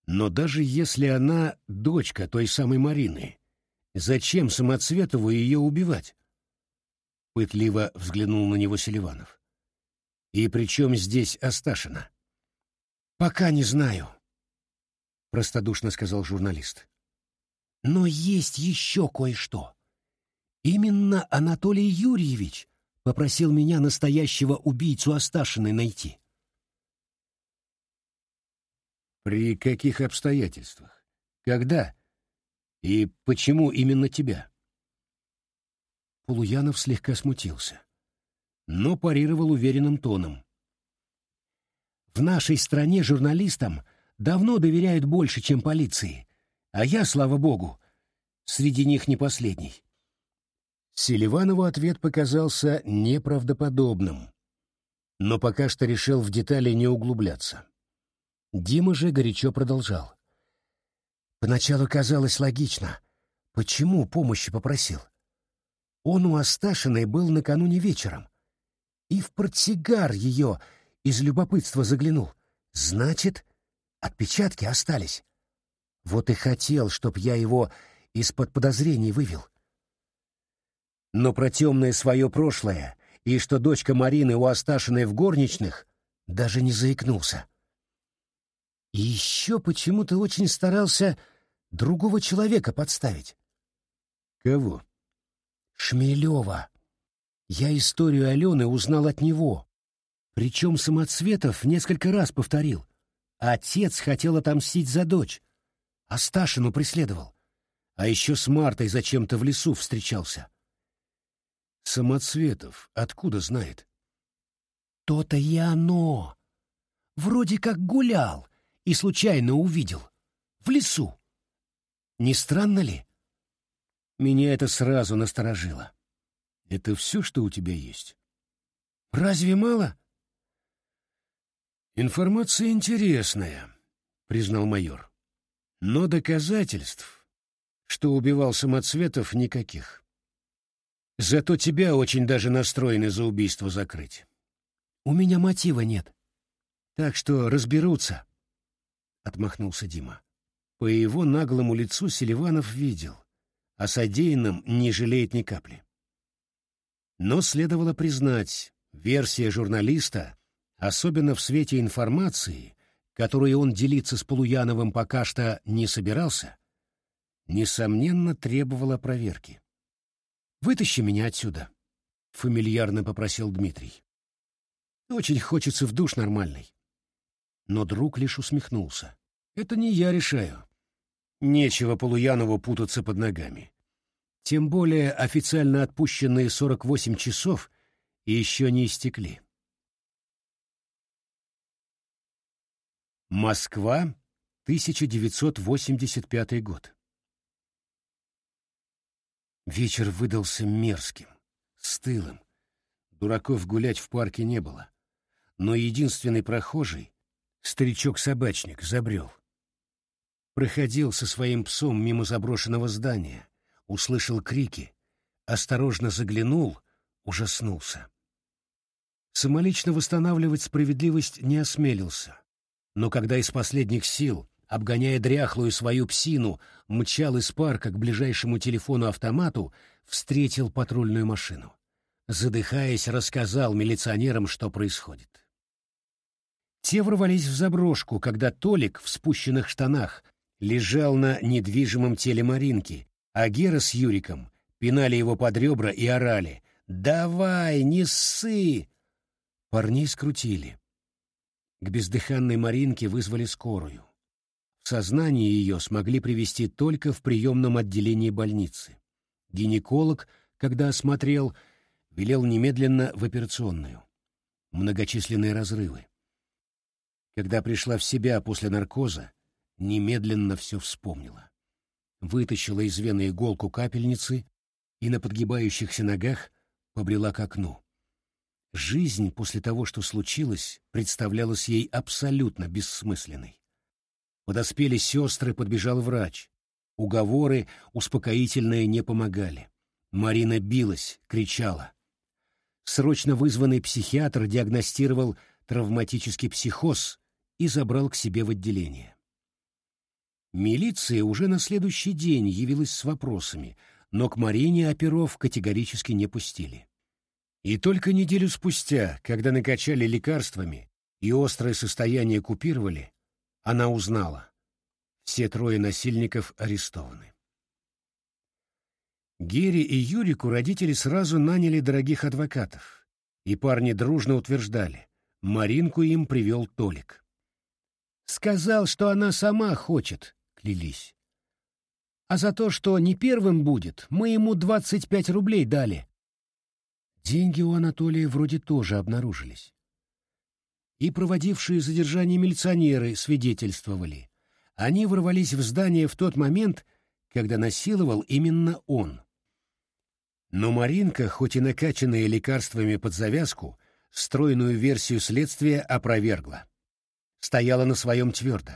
Но даже если она дочка той самой Марины, зачем Самоцветову ее убивать? — пытливо взглянул на него Селиванов. «И при чем здесь Асташина?» «Пока не знаю», — простодушно сказал журналист. «Но есть еще кое-что. Именно Анатолий Юрьевич попросил меня настоящего убийцу Асташиной найти». «При каких обстоятельствах? Когда? И почему именно тебя?» Полуянов слегка смутился, но парировал уверенным тоном. «В нашей стране журналистам давно доверяют больше, чем полиции, а я, слава богу, среди них не последний». Селиванову ответ показался неправдоподобным, но пока что решил в детали не углубляться. Дима же горячо продолжал. Поначалу казалось логично, почему помощи попросил. Он у Асташиной был накануне вечером. И в портсигар ее из любопытства заглянул. Значит, отпечатки остались. Вот и хотел, чтоб я его из-под подозрений вывел. Но про темное свое прошлое и что дочка Марины у Асташиной в горничных даже не заикнулся. И еще почему-то очень старался другого человека подставить. Кого? Шмелева. Я историю Алены узнал от него. Причем Самоцветов несколько раз повторил. Отец хотел отомстить за дочь. А Сташину преследовал. А еще с Мартой зачем-то в лесу встречался. Самоцветов откуда знает? То-то и оно. Вроде как гулял и случайно увидел. В лесу. Не странно ли? Меня это сразу насторожило. Это все, что у тебя есть? Разве мало? Информация интересная, признал майор. Но доказательств, что убивал самоцветов, никаких. Зато тебя очень даже настроены за убийство закрыть. У меня мотива нет. Так что разберутся, — отмахнулся Дима. По его наглому лицу Селиванов видел о содеянном не жалеет ни капли. Но следовало признать, версия журналиста, особенно в свете информации, которой он делиться с Полуяновым пока что не собирался, несомненно требовала проверки. «Вытащи меня отсюда», — фамильярно попросил Дмитрий. «Очень хочется в душ нормальный». Но друг лишь усмехнулся. «Это не я решаю. Нечего Полуянову путаться под ногами. Тем более официально отпущенные 48 часов еще не истекли. Москва, 1985 год. Вечер выдался мерзким, стылым. Дураков гулять в парке не было. Но единственный прохожий, старичок-собачник, забрел. Проходил со своим псом мимо заброшенного здания, услышал крики, осторожно заглянул, ужаснулся. Самолично восстанавливать справедливость не осмелился. Но когда из последних сил, обгоняя дряхлую свою псину, мчал из парка к ближайшему телефону-автомату, встретил патрульную машину. Задыхаясь, рассказал милиционерам, что происходит. Те ворвались в заброшку, когда Толик в спущенных штанах лежал на недвижимом теле Маринки, а Гера с Юриком пинали его под ребра и орали «Давай, не ссы!» Парней скрутили. К бездыханной Маринке вызвали скорую. Сознание ее смогли привести только в приемном отделении больницы. Гинеколог, когда осмотрел, велел немедленно в операционную. Многочисленные разрывы. Когда пришла в себя после наркоза, немедленно все вспомнила. Вытащила из вены иголку капельницы и на подгибающихся ногах побрела к окну. Жизнь после того, что случилось, представлялась ей абсолютно бессмысленной. Подоспели сестры, подбежал врач. Уговоры успокоительные не помогали. Марина билась, кричала. Срочно вызванный психиатр диагностировал травматический психоз и забрал к себе в отделение. Милиция уже на следующий день явилась с вопросами, но к Марине оперов категорически не пустили. И только неделю спустя, когда накачали лекарствами и острое состояние купировали, она узнала. Все трое насильников арестованы. Гере и Юрику родители сразу наняли дорогих адвокатов, и парни дружно утверждали, Маринку им привел Толик. «Сказал, что она сама хочет», — клялись. «А за то, что не первым будет, мы ему двадцать пять рублей дали». Деньги у Анатолия вроде тоже обнаружились. И проводившие задержание милиционеры свидетельствовали. Они ворвались в здание в тот момент, когда насиловал именно он. Но Маринка, хоть и накачанная лекарствами под завязку, стройную версию следствия опровергла. Стояла на своем твердо.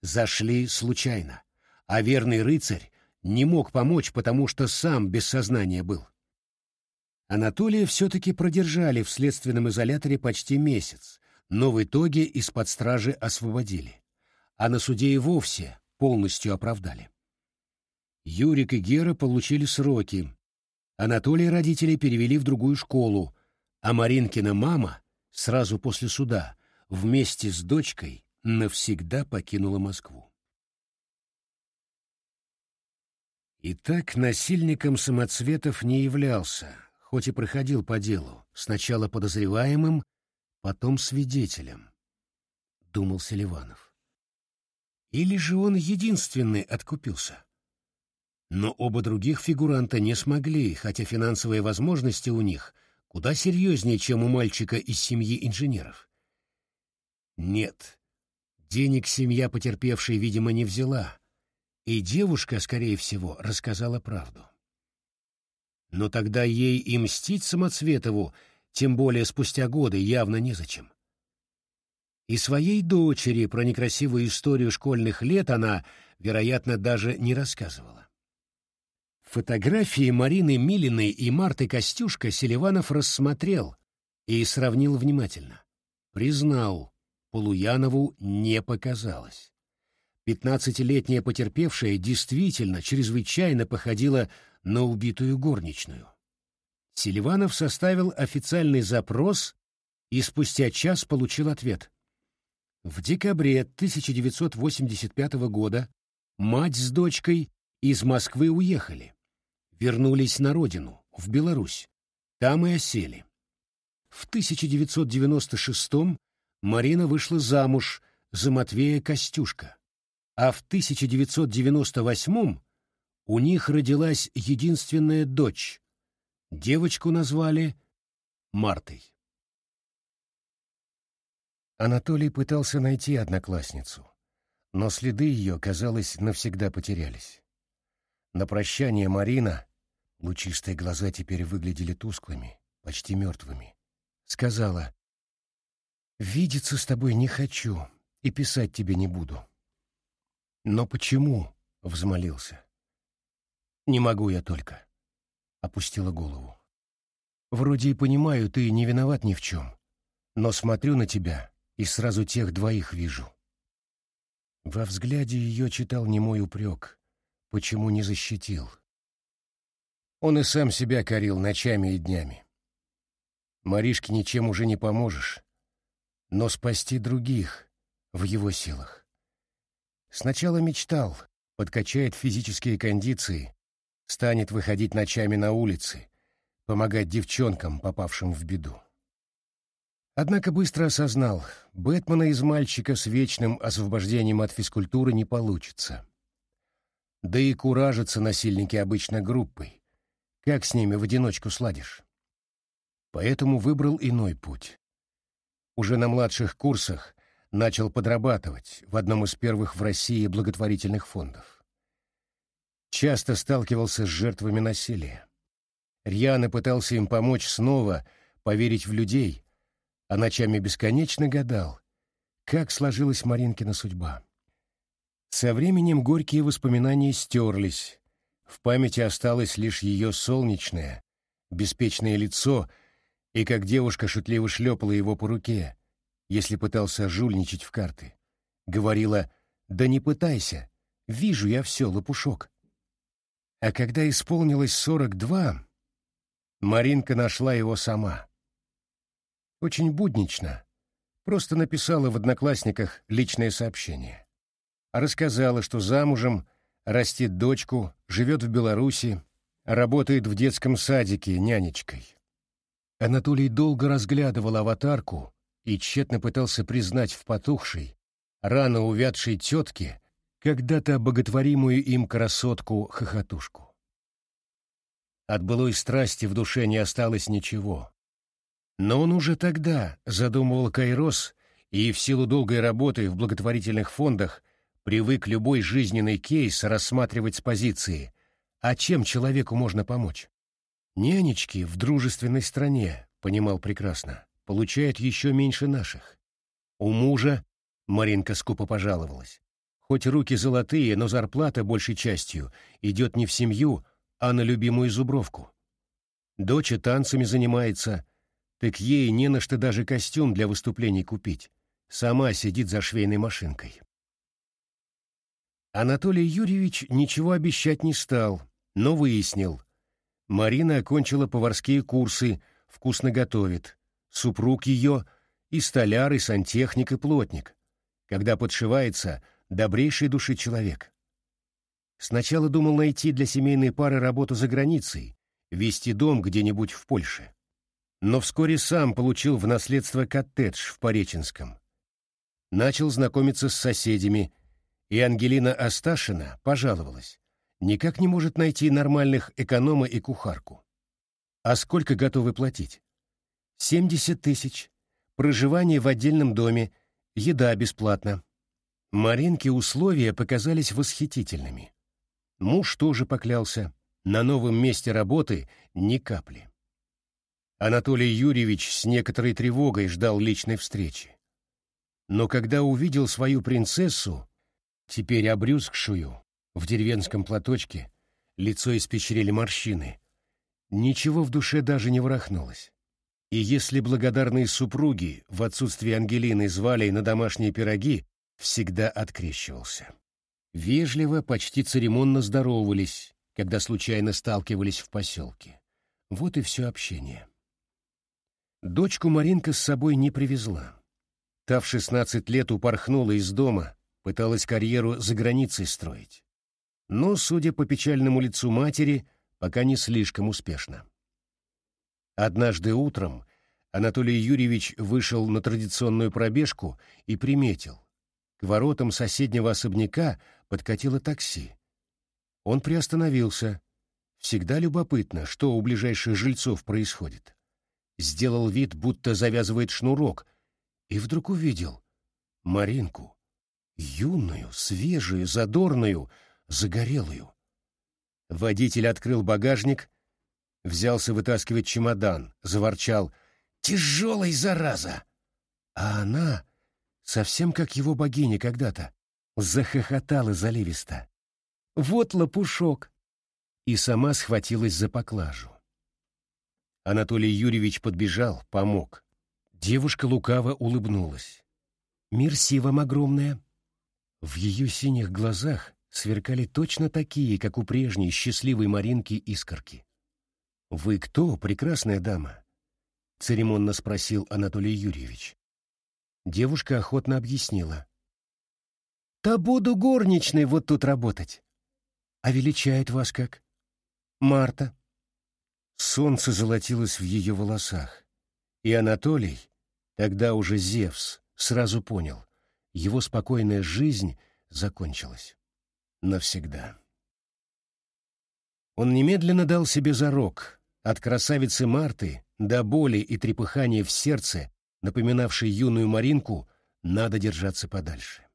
Зашли случайно. А верный рыцарь не мог помочь, потому что сам без сознания был. Анатолия все-таки продержали в следственном изоляторе почти месяц, но в итоге из-под стражи освободили. А на суде и вовсе полностью оправдали. Юрик и Гера получили сроки. Анатолия родители перевели в другую школу, а Маринкина мама сразу после суда вместе с дочкой навсегда покинула Москву. Итак, насильником самоцветов не являлся, хоть и проходил по делу, сначала подозреваемым, потом свидетелем, — думал Селиванов. Или же он единственный откупился? Но оба других фигуранта не смогли, хотя финансовые возможности у них куда серьезнее, чем у мальчика из семьи инженеров. Нет, денег семья потерпевшей, видимо, не взяла, и девушка, скорее всего, рассказала правду. Но тогда ей и мстить Самоцветову, тем более спустя годы, явно незачем. И своей дочери про некрасивую историю школьных лет она, вероятно, даже не рассказывала. Фотографии Марины Милиной и Марты Костюшка Селиванов рассмотрел и сравнил внимательно. Признал, Полуянову не показалось. Пятнадцатилетняя потерпевшая действительно чрезвычайно походила на убитую горничную. Селиванов составил официальный запрос и спустя час получил ответ. В декабре 1985 года мать с дочкой из Москвы уехали. Вернулись на родину, в Беларусь. Там и осели. В 1996 Марина вышла замуж за Матвея Костюшка, а в 1998 у них родилась единственная дочь. Девочку назвали Мартой. Анатолий пытался найти одноклассницу, но следы ее, казалось, навсегда потерялись. На прощание Марина, лучистые глаза теперь выглядели тусклыми, почти мертвыми, сказала, «Видеться с тобой не хочу и писать тебе не буду». «Но почему?» — взмолился. «Не могу я только», — опустила голову. «Вроде и понимаю, ты не виноват ни в чем, Но смотрю на тебя и сразу тех двоих вижу. Во взгляде ее читал немой упрек. Почему не защитил? Он и сам себя корил ночами и днями. Маришке ничем уже не поможешь, но спасти других в его силах. Сначала мечтал, подкачает физические кондиции, станет выходить ночами на улицы, помогать девчонкам, попавшим в беду. Однако быстро осознал, Бэтмена из мальчика с вечным освобождением от физкультуры не получится. Да и куражатся насильники обычно группой. Как с ними в одиночку сладишь? Поэтому выбрал иной путь. Уже на младших курсах начал подрабатывать в одном из первых в России благотворительных фондов. Часто сталкивался с жертвами насилия. Рьяно пытался им помочь снова поверить в людей, а ночами бесконечно гадал, как сложилась Маринкина судьба. Со временем горькие воспоминания стерлись, в памяти осталось лишь ее солнечное, беспечное лицо и как девушка шутливо шлепала его по руке, если пытался жульничать в карты. Говорила «Да не пытайся, вижу я все, лопушок». А когда исполнилось сорок два, Маринка нашла его сама. Очень буднично. Просто написала в «Одноклассниках» личное сообщение. Рассказала, что замужем, растит дочку, живет в Беларуси, работает в детском садике нянечкой. Анатолий долго разглядывал аватарку и тщетно пытался признать в потухшей, рано увядшей тетке когда-то боготворимую им красотку-хохотушку. От былой страсти в душе не осталось ничего. Но он уже тогда задумывал Кайрос и в силу долгой работы в благотворительных фондах привык любой жизненный кейс рассматривать с позиции «А чем человеку можно помочь?» Нянечки в дружественной стране, понимал прекрасно, получают еще меньше наших. У мужа, Маринка скупо пожаловалась, хоть руки золотые, но зарплата большей частью идет не в семью, а на любимую зубровку. Доча танцами занимается, так ей не на что даже костюм для выступлений купить. Сама сидит за швейной машинкой. Анатолий Юрьевич ничего обещать не стал, но выяснил. Марина окончила поварские курсы, вкусно готовит. Супруг ее и столяр, и сантехник, и плотник. Когда подшивается, добрейшей души человек. Сначала думал найти для семейной пары работу за границей, вести дом где-нибудь в Польше. Но вскоре сам получил в наследство коттедж в Пореченском. Начал знакомиться с соседями, и Ангелина Асташина пожаловалась. Никак не может найти нормальных эконома и кухарку. А сколько готовы платить? Семьдесят тысяч. Проживание в отдельном доме, еда бесплатна. Маринке условия показались восхитительными. Муж тоже поклялся. На новом месте работы ни капли. Анатолий Юрьевич с некоторой тревогой ждал личной встречи. Но когда увидел свою принцессу, теперь обрюзгшую, в деревенском платочке, лицо испещрили морщины, ничего в душе даже не ворохнулось. И если благодарные супруги в отсутствие Ангелины звали на домашние пироги, всегда открещивался. Вежливо, почти церемонно здоровались, когда случайно сталкивались в поселке. Вот и все общение. Дочку Маринка с собой не привезла. Та в шестнадцать лет упорхнула из дома, пыталась карьеру за границей строить. Но, судя по печальному лицу матери, пока не слишком успешно. Однажды утром Анатолий Юрьевич вышел на традиционную пробежку и приметил, к воротам соседнего особняка подкатило такси. Он приостановился. Всегда любопытно, что у ближайших жильцов происходит. Сделал вид, будто завязывает шнурок, и вдруг увидел Маринку, юную, свежую, задорную, загорелую. Водитель открыл багажник, взялся вытаскивать чемодан, заворчал «Тяжелый, зараза!» А она совсем как его богиня когда-то, захохотала заливисто. «Вот лопушок!» И сама схватилась за поклажу. Анатолий Юрьевич подбежал, помог. Девушка лукаво улыбнулась. «Мерси вам огромное!» В ее синих глазах сверкали точно такие, как у прежней счастливой Маринки искорки. «Вы кто, прекрасная дама?» — церемонно спросил Анатолий Юрьевич. Девушка охотно объяснила. «Да буду горничной вот тут работать. А величает вас как?» «Марта». Солнце золотилось в ее волосах, и Анатолий, тогда уже Зевс, сразу понял, его спокойная жизнь закончилась. Навсегда. Он немедленно дал себе зарок от красавицы Марты до боли и трепыхания в сердце, напоминавшей юную Маринку, надо держаться подальше.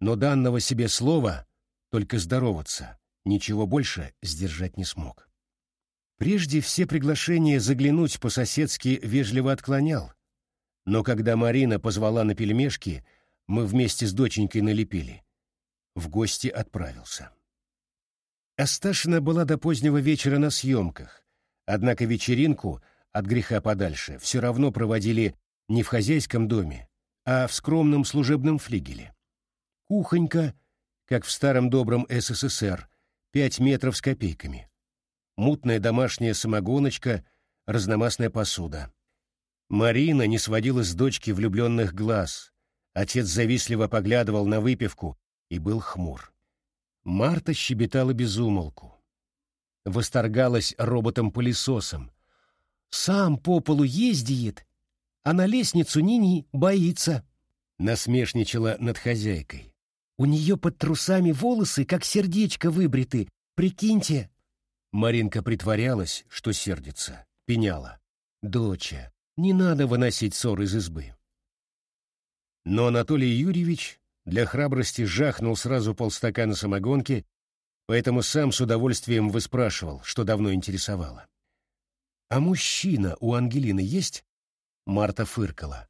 Но данного себе слова, только здороваться, ничего больше сдержать не смог. Прежде все приглашения заглянуть по-соседски вежливо отклонял, но когда Марина позвала на пельмешки, мы вместе с доченькой налепили. В гости отправился. Асташина была до позднего вечера на съемках, однако вечеринку от греха подальше все равно проводили не в хозяйском доме, а в скромном служебном флигеле. Кухонька, как в старом добром СССР, пять метров с копейками. Мутная домашняя самогоночка, разномастная посуда. Марина не сводила с дочки влюбленных глаз. Отец завистливо поглядывал на выпивку и был хмур. Марта щебетала без умолку. Восторгалась роботом-пылесосом. «Сам по полу ездит, а на лестницу Нини боится», — насмешничала над хозяйкой. «У нее под трусами волосы, как сердечко выбриты, прикиньте». Маринка притворялась, что сердится, пеняла. «Доча, не надо выносить ссор из избы». Но Анатолий Юрьевич для храбрости жахнул сразу полстакана самогонки, поэтому сам с удовольствием выспрашивал, что давно интересовало. «А мужчина у Ангелины есть?» Марта фыркала.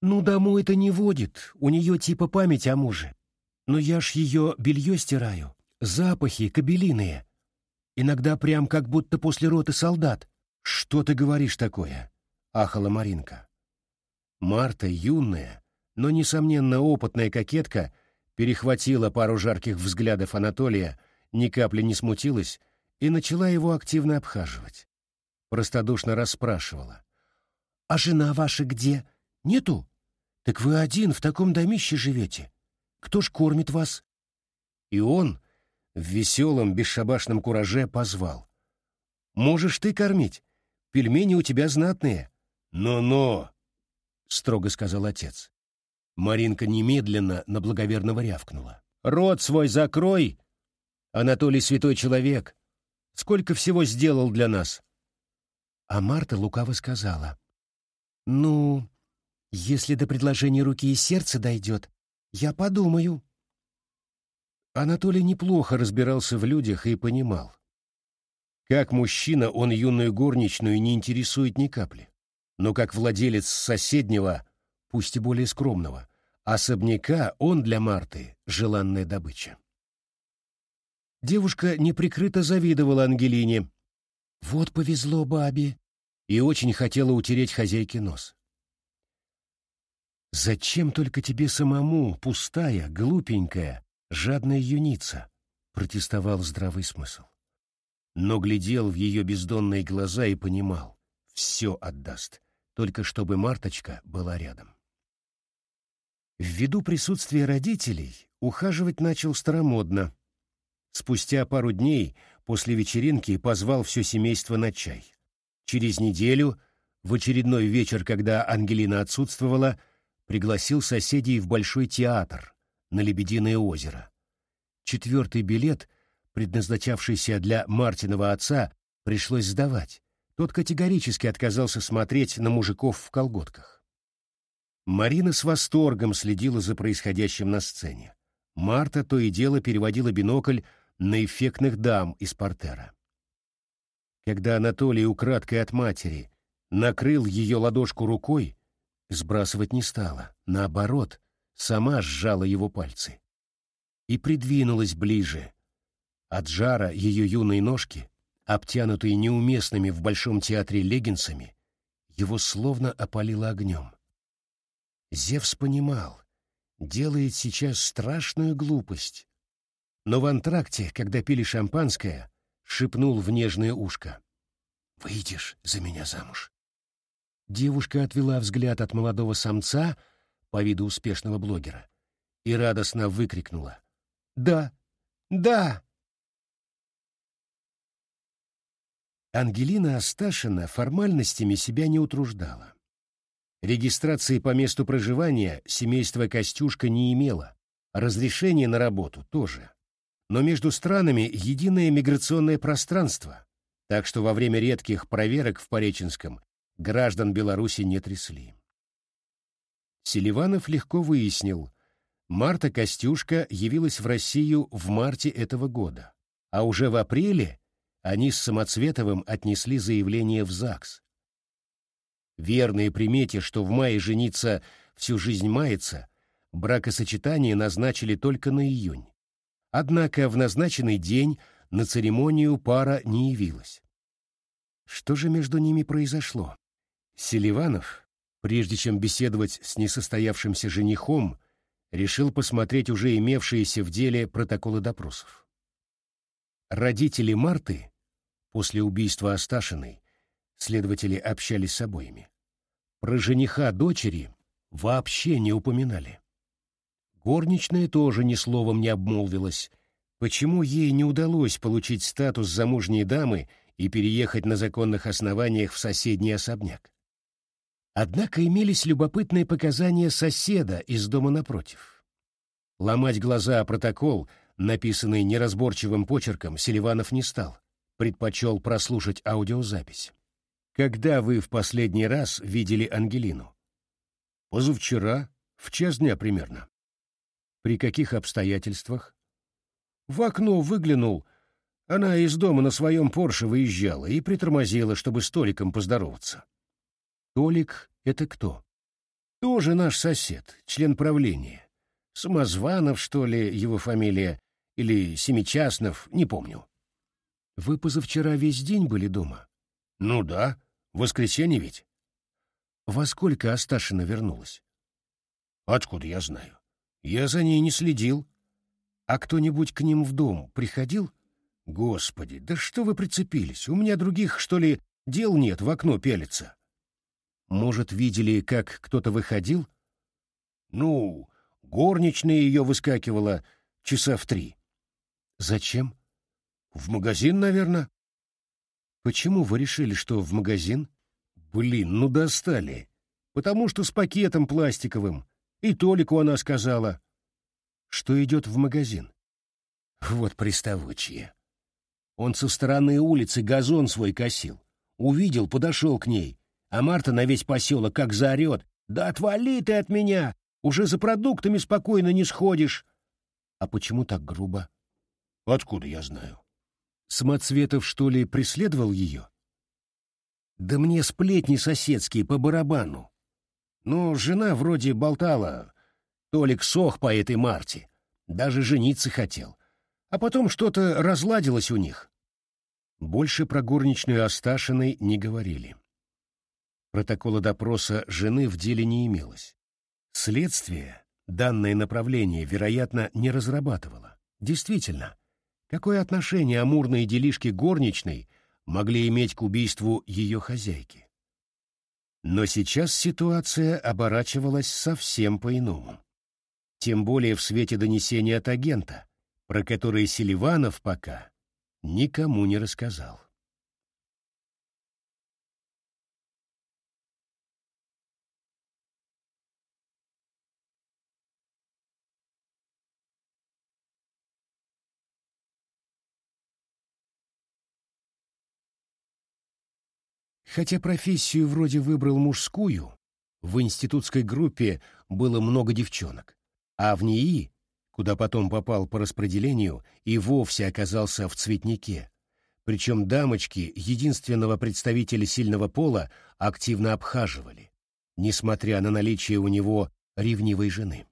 «Ну, домой это не водит, у нее типа память о муже. Но я ж ее белье стираю, запахи кабелиные. Иногда прям как будто после роты солдат. Что ты говоришь такое?» — ахала Маринка. Марта, юная, но, несомненно, опытная кокетка, перехватила пару жарких взглядов Анатолия, ни капли не смутилась и начала его активно обхаживать. Простодушно расспрашивала. «А жена ваша где? Нету? Так вы один в таком домище живете. Кто ж кормит вас?» И он в веселом, бесшабашном кураже позвал. «Можешь ты кормить? Пельмени у тебя знатные». «Но-но!» — строго сказал отец. Маринка немедленно на благоверного рявкнула. «Рот свой закрой! Анатолий святой человек! Сколько всего сделал для нас!» А Марта лукаво сказала. «Ну, если до предложения руки и сердца дойдет, я подумаю». Анатолий неплохо разбирался в людях и понимал. Как мужчина он юную горничную не интересует ни капли. Но как владелец соседнего, пусть и более скромного, особняка он для Марты желанная добыча. Девушка неприкрыто завидовала Ангелине. «Вот повезло бабе!» И очень хотела утереть хозяйке нос. «Зачем только тебе самому, пустая, глупенькая, жадная юница?» — протестовал здравый смысл. Но глядел в ее бездонные глаза и понимал — все отдаст, только чтобы Марточка была рядом. Ввиду присутствия родителей ухаживать начал старомодно. Спустя пару дней после вечеринки позвал все семейство на чай. Через неделю, в очередной вечер, когда Ангелина отсутствовала, пригласил соседей в Большой театр на Лебединое озеро. Четвертый билет, предназначавшийся для Мартинова отца, пришлось сдавать. Тот категорически отказался смотреть на мужиков в колготках. Марина с восторгом следила за происходящим на сцене. Марта то и дело переводила бинокль на эффектных дам из портера. Когда Анатолий украдкой от матери накрыл ее ладошку рукой, сбрасывать не стала, наоборот, сама сжала его пальцы. И придвинулась ближе. От жара ее юной ножки, обтянутые неуместными в Большом театре леггинсами, Его словно опалило огнем. Зевс понимал, делает сейчас страшную глупость. Но в антракте, когда пили шампанское, шепнул в нежное ушко. «Выйдешь за меня замуж?» Девушка отвела взгляд от молодого самца, по виду успешного блогера, и радостно выкрикнула. «Да! Да!» Ангелина Асташина формальностями себя не утруждала. Регистрации по месту проживания семейство Костюшка не имело, разрешения на работу тоже. Но между странами единое миграционное пространство, так что во время редких проверок в Пореченском граждан Беларуси не трясли. Селиванов легко выяснил, Марта Костюшка явилась в Россию в марте этого года, а уже в апреле они с Самоцветовым отнесли заявление в ЗАГС. Верные примете, что в мае жениться всю жизнь мается, бракосочетание назначили только на июнь. Однако в назначенный день на церемонию пара не явилась. Что же между ними произошло? Селиванов, прежде чем беседовать с несостоявшимся женихом, решил посмотреть уже имевшиеся в деле протоколы допросов. Родители Марты после убийства Асташиной следователи общались с обоими. Про жениха дочери вообще не упоминали. Горничная тоже ни словом не обмолвилась, почему ей не удалось получить статус замужней дамы и переехать на законных основаниях в соседний особняк. Однако имелись любопытные показания соседа из дома напротив. Ломать глаза о протокол, написанный неразборчивым почерком, Селиванов не стал, предпочел прослушать аудиозапись. «Когда вы в последний раз видели Ангелину?» «Позавчера, в час дня примерно». «При каких обстоятельствах?» «В окно выглянул. Она из дома на своем Порше выезжала и притормозила, чтобы с Толиком поздороваться». Толик — это кто? Тоже наш сосед, член правления. Самозванов, что ли, его фамилия, или Семичастнов, не помню. Вы позавчера весь день были дома? Ну да, воскресенье ведь. Во сколько Асташина вернулась? Откуда я знаю? Я за ней не следил. А кто-нибудь к ним в дом приходил? Господи, да что вы прицепились? У меня других, что ли, дел нет в окно пялиться. Может, видели, как кто-то выходил? Ну, горничная ее выскакивала часа в три. Зачем? В магазин, наверное. Почему вы решили, что в магазин? Блин, ну достали. Потому что с пакетом пластиковым. И Толику она сказала. Что идет в магазин? Вот приставучие. Он со стороны улицы газон свой косил. Увидел, подошел к ней. А Марта на весь поселок как заорет. «Да отвали ты от меня! Уже за продуктами спокойно не сходишь!» «А почему так грубо?» «Откуда я знаю?» Самоцветов, что ли, преследовал ее? «Да мне сплетни соседские по барабану. Но жена вроде болтала. Толик сох по этой Марте. Даже жениться хотел. А потом что-то разладилось у них». Больше про горничную Асташиной не говорили. Протокола допроса жены в деле не имелось. Следствие данное направление, вероятно, не разрабатывало. Действительно, какое отношение амурные делишки горничной могли иметь к убийству ее хозяйки? Но сейчас ситуация оборачивалась совсем по-иному. Тем более в свете донесения от агента, про который Селиванов пока никому не рассказал. Хотя профессию вроде выбрал мужскую, в институтской группе было много девчонок, а в НИИ, куда потом попал по распределению, и вовсе оказался в цветнике. Причем дамочки единственного представителя сильного пола активно обхаживали, несмотря на наличие у него ревнивой жены.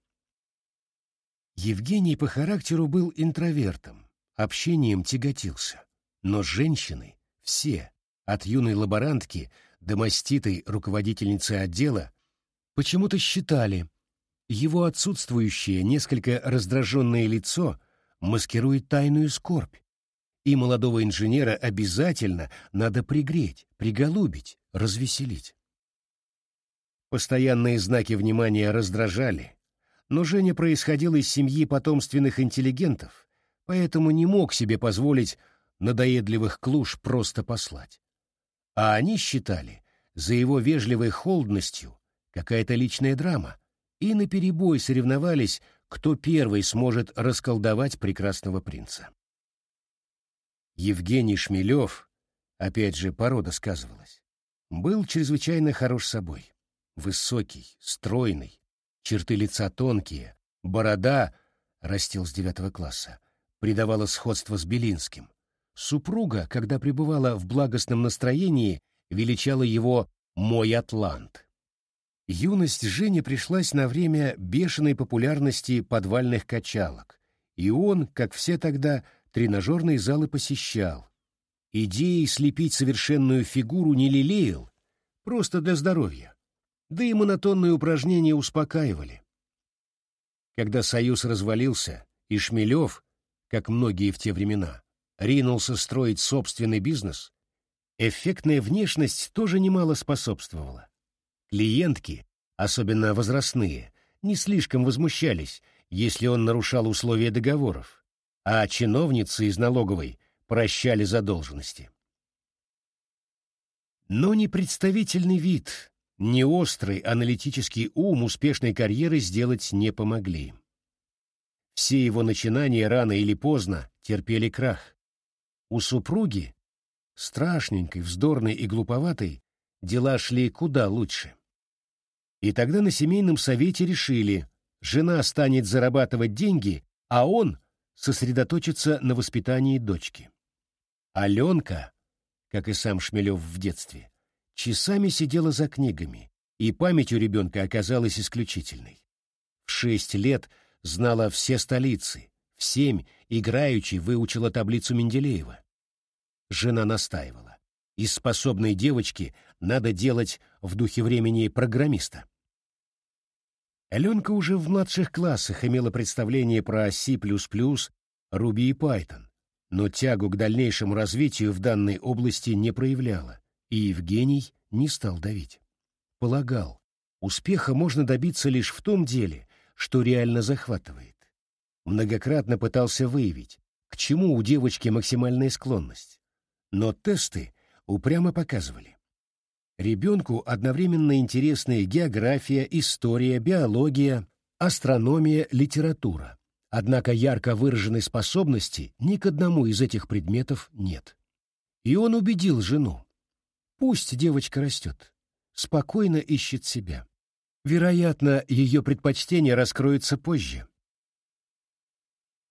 Евгений по характеру был интровертом, общением тяготился, но женщины, все, от юной лаборантки домоститой руководительницы отдела, почему-то считали, его отсутствующее, несколько раздраженное лицо маскирует тайную скорбь, и молодого инженера обязательно надо пригреть, приголубить, развеселить. Постоянные знаки внимания раздражали, но Женя происходил из семьи потомственных интеллигентов, поэтому не мог себе позволить надоедливых клуш просто послать. А они считали, за его вежливой холодностью какая-то личная драма, и наперебой соревновались, кто первый сможет расколдовать прекрасного принца. Евгений Шмелев, опять же порода сказывалась, был чрезвычайно хорош собой. Высокий, стройный, черты лица тонкие, борода, растил с девятого класса, придавала сходство с Белинским. Супруга, когда пребывала в благостном настроении, величала его «мой атлант». Юность Жени пришлась на время бешеной популярности подвальных качалок, и он, как все тогда, тренажерные залы посещал. Идеи слепить совершенную фигуру не лелеял, просто для здоровья. Да и монотонные упражнения успокаивали. Когда союз развалился, и Шмелев, как многие в те времена, ринулся строить собственный бизнес, эффектная внешность тоже немало способствовала. Клиентки, особенно возрастные, не слишком возмущались, если он нарушал условия договоров, а чиновницы из налоговой прощали задолженности. Но ни представительный вид, ни острый аналитический ум успешной карьеры сделать не помогли. Все его начинания рано или поздно терпели крах. У супруги, страшненькой, вздорной и глуповатой, дела шли куда лучше. И тогда на семейном совете решили, жена станет зарабатывать деньги, а он — сосредоточиться на воспитании дочки. Аленка, как и сам Шмелев в детстве, часами сидела за книгами, и память у ребенка оказалась исключительной. В шесть лет знала все столицы, в семь играючи выучила таблицу Менделеева. Жена настаивала. Из способной девочки надо делать в духе времени программиста. Аленка уже в младших классах имела представление про C++, Ruby и Python, но тягу к дальнейшему развитию в данной области не проявляла, и Евгений не стал давить. Полагал, успеха можно добиться лишь в том деле, что реально захватывает. Многократно пытался выявить, к чему у девочки максимальная склонность. Но тесты упрямо показывали. Ребенку одновременно интересны география, история, биология, астрономия, литература. Однако ярко выраженной способности ни к одному из этих предметов нет. И он убедил жену. Пусть девочка растет, спокойно ищет себя. Вероятно, ее предпочтения раскроются позже.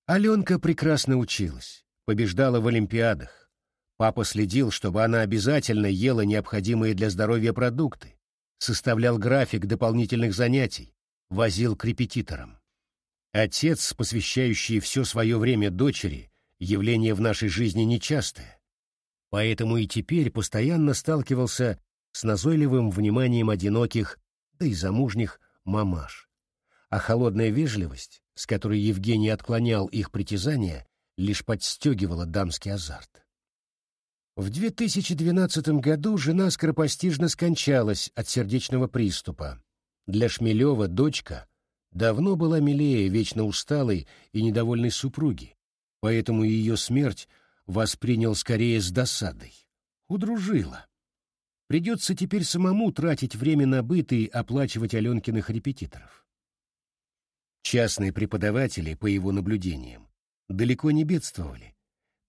Аленка прекрасно училась, побеждала в олимпиадах, Папа следил, чтобы она обязательно ела необходимые для здоровья продукты, составлял график дополнительных занятий, возил к репетиторам. Отец, посвящающий все свое время дочери, явление в нашей жизни нечастое, поэтому и теперь постоянно сталкивался с назойливым вниманием одиноких, да и замужних мамаш. А холодная вежливость, с которой Евгений отклонял их притязания, лишь подстегивала дамский азарт. В 2012 году жена скоропостижно скончалась от сердечного приступа. Для Шмелева дочка давно была милее вечно усталой и недовольной супруги, поэтому ее смерть воспринял скорее с досадой. Удружила. Придется теперь самому тратить время на быт и оплачивать Аленкиных репетиторов. Частные преподаватели, по его наблюдениям, далеко не бедствовали,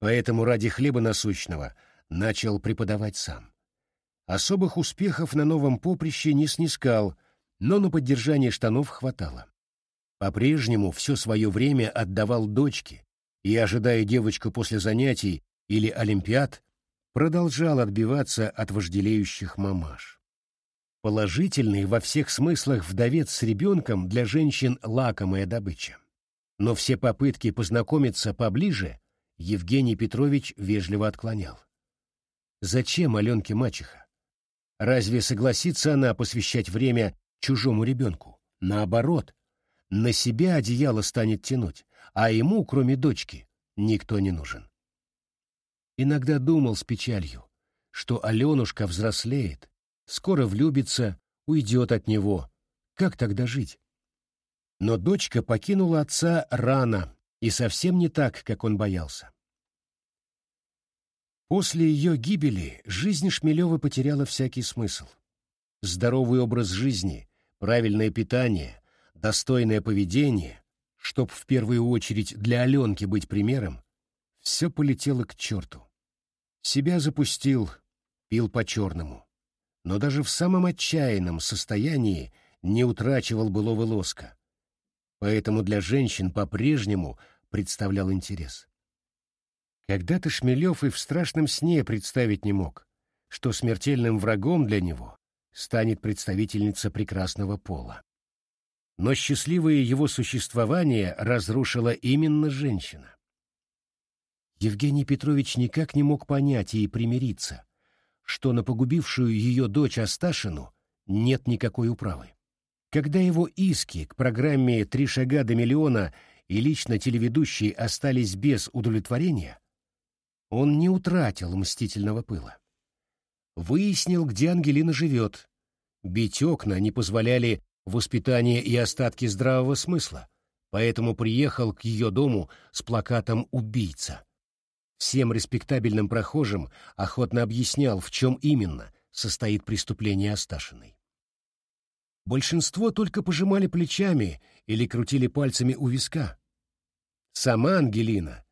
поэтому ради хлеба насущного – начал преподавать сам. Особых успехов на новом поприще не снискал, но на поддержание штанов хватало. По-прежнему все свое время отдавал дочке и, ожидая девочку после занятий или олимпиад, продолжал отбиваться от вожделеющих мамаш. Положительный во всех смыслах вдовец с ребенком для женщин лакомая добыча. Но все попытки познакомиться поближе Евгений Петрович вежливо отклонял. Зачем Аленке мачеха? Разве согласится она посвящать время чужому ребенку? Наоборот, на себя одеяло станет тянуть, а ему, кроме дочки, никто не нужен. Иногда думал с печалью, что Аленушка взрослеет, скоро влюбится, уйдет от него. Как тогда жить? Но дочка покинула отца рано и совсем не так, как он боялся. После ее гибели жизнь Шмелева потеряла всякий смысл. Здоровый образ жизни, правильное питание, достойное поведение, чтоб в первую очередь для Аленки быть примером, все полетело к черту. Себя запустил, пил по-черному. Но даже в самом отчаянном состоянии не утрачивал былого лоска. Поэтому для женщин по-прежнему представлял интерес. Когда-то Шмелев и в страшном сне представить не мог, что смертельным врагом для него станет представительница прекрасного пола. Но счастливое его существование разрушила именно женщина. Евгений Петрович никак не мог понять и примириться, что на погубившую ее дочь Асташину нет никакой управы. Когда его иски к программе «Три шага до миллиона» и лично телеведущие остались без удовлетворения, он не утратил мстительного пыла. Выяснил, где Ангелина живет. Бить окна не позволяли воспитание и остатки здравого смысла, поэтому приехал к ее дому с плакатом «Убийца». Всем респектабельным прохожим охотно объяснял, в чем именно состоит преступление Асташиной. Большинство только пожимали плечами или крутили пальцами у виска. Сама Ангелина,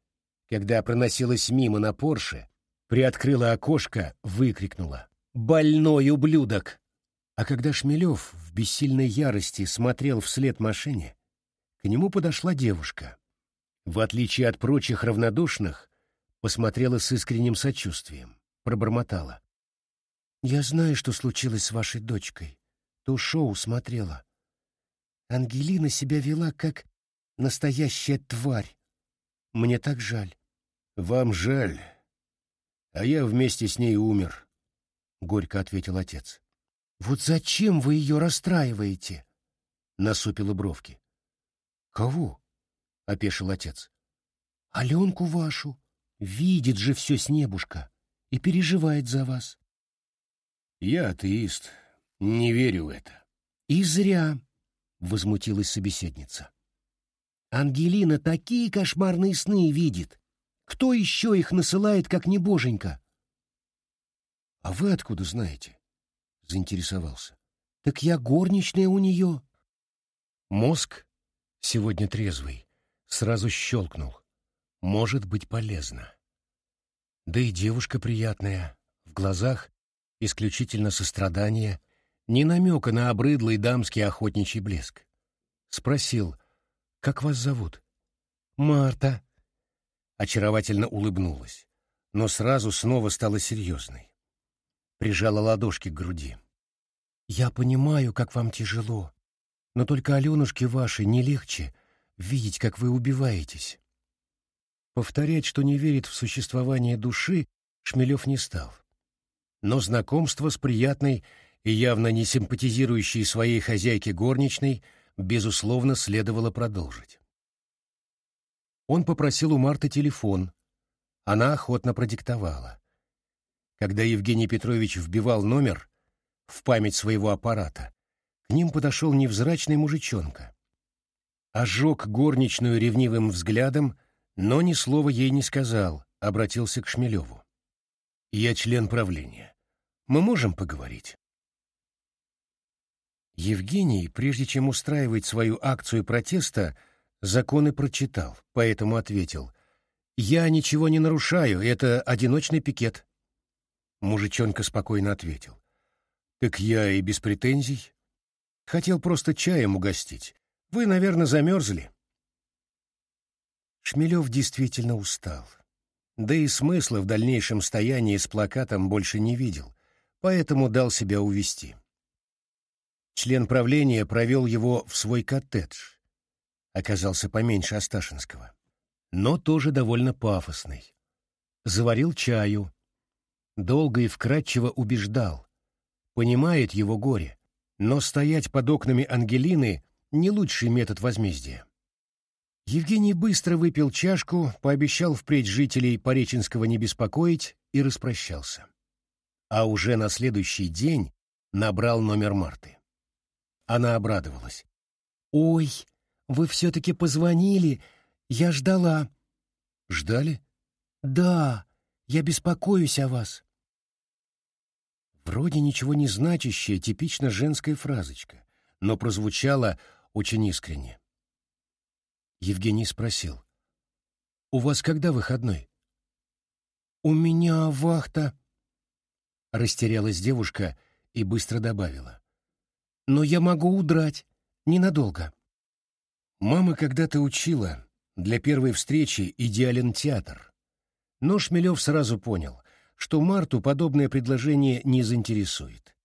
когда проносилась мимо на Порше, приоткрыла окошко, выкрикнула «Больной ублюдок!» А когда Шмелев в бессильной ярости смотрел вслед машине, к нему подошла девушка. В отличие от прочих равнодушных, посмотрела с искренним сочувствием, пробормотала. «Я знаю, что случилось с вашей дочкой. То шоу смотрела. Ангелина себя вела как настоящая тварь. Мне так жаль». «Вам жаль, а я вместе с ней умер», — горько ответил отец. «Вот зачем вы ее расстраиваете?» — насупила бровки. «Кого?» — опешил отец. «Аленку вашу. Видит же все с небушка и переживает за вас. Я атеист, не верю в это. И зря, — возмутилась собеседница. Ангелина такие кошмарные сны видит. Кто еще их насылает, как не боженька? — А вы откуда знаете? — заинтересовался. — Так я горничная у нее. Мозг, сегодня трезвый, сразу щелкнул может быть полезно. Да и девушка приятная, в глазах исключительно сострадание, ни намека на обрыдлый дамский охотничий блеск. Спросил, «Как вас зовут?» «Марта». Очаровательно улыбнулась, но сразу снова стала серьезной. Прижала ладошки к груди. «Я понимаю, как вам тяжело, но только Аленушке вашей не легче видеть, как вы убиваетесь. Повторять, что не верит в существование души, Шмелев не стал. Но знакомство с приятной и явно не симпатизирующей своей хозяйке горничной, безусловно, следовало продолжить. Он попросил у Марты телефон. Она охотно продиктовала. Когда Евгений Петрович вбивал номер в память своего аппарата, к ним подошел невзрачный мужичонка. Ожег горничную ревнивым взглядом, но ни слова ей не сказал, обратился к Шмелеву. «Я член правления. Мы можем поговорить?» Евгений, прежде чем устраивать свою акцию протеста, законы прочитал, поэтому ответил. «Я ничего не нарушаю, это одиночный пикет». Мужичонка спокойно ответил. «Так я и без претензий. Хотел просто чаем угостить. Вы, наверное, замерзли». Шмелев действительно устал. Да и смысла в дальнейшем стоянии с плакатом больше не видел, поэтому дал себя увести. Член правления провел его в свой коттедж. Оказался поменьше Асташинского, но тоже довольно пафосный. Заварил чаю. Долго и вкратчиво убеждал. понимает его горе, но стоять под окнами Ангелины — не лучший метод возмездия. Евгений быстро выпил чашку, пообещал впредь жителей Пореченского не беспокоить и распрощался. А уже на следующий день набрал номер Марты. Она обрадовалась. «Ой, вы все-таки позвонили. Я ждала». «Ждали?» «Да, я беспокоюсь о вас». Вроде ничего не значащая, типично женская фразочка, но прозвучала очень искренне. Евгений спросил. «У вас когда выходной?» «У меня вахта», — растерялась девушка и быстро добавила. «Но я могу удрать. Ненадолго». Мама когда-то учила, для первой встречи идеален театр. Но Шмелев сразу понял, что Марту подобное предложение не заинтересует.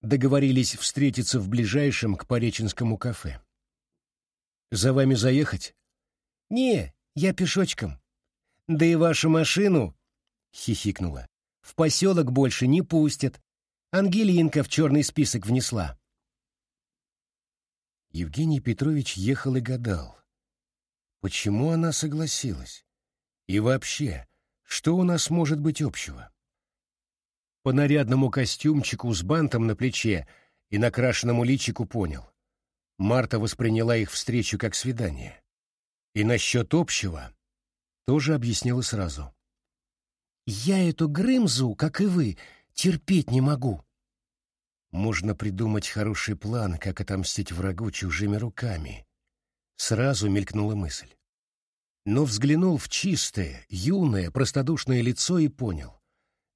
Договорились встретиться в ближайшем к Пореченскому кафе. «За вами заехать?» «Не, я пешочком. Да и вашу машину...» — хихикнула. «В поселок больше не пустят. Ангелинка в черный список внесла». Евгений Петрович ехал и гадал. Почему она согласилась? И вообще, что у нас может быть общего? По нарядному костюмчику с бантом на плече и накрашенному личику понял. Марта восприняла их встречу как свидание. И насчет общего тоже объяснила сразу. «Я эту Грымзу, как и вы, терпеть не могу». Можно придумать хороший план, как отомстить врагу чужими руками. Сразу мелькнула мысль. Но взглянул в чистое, юное, простодушное лицо и понял.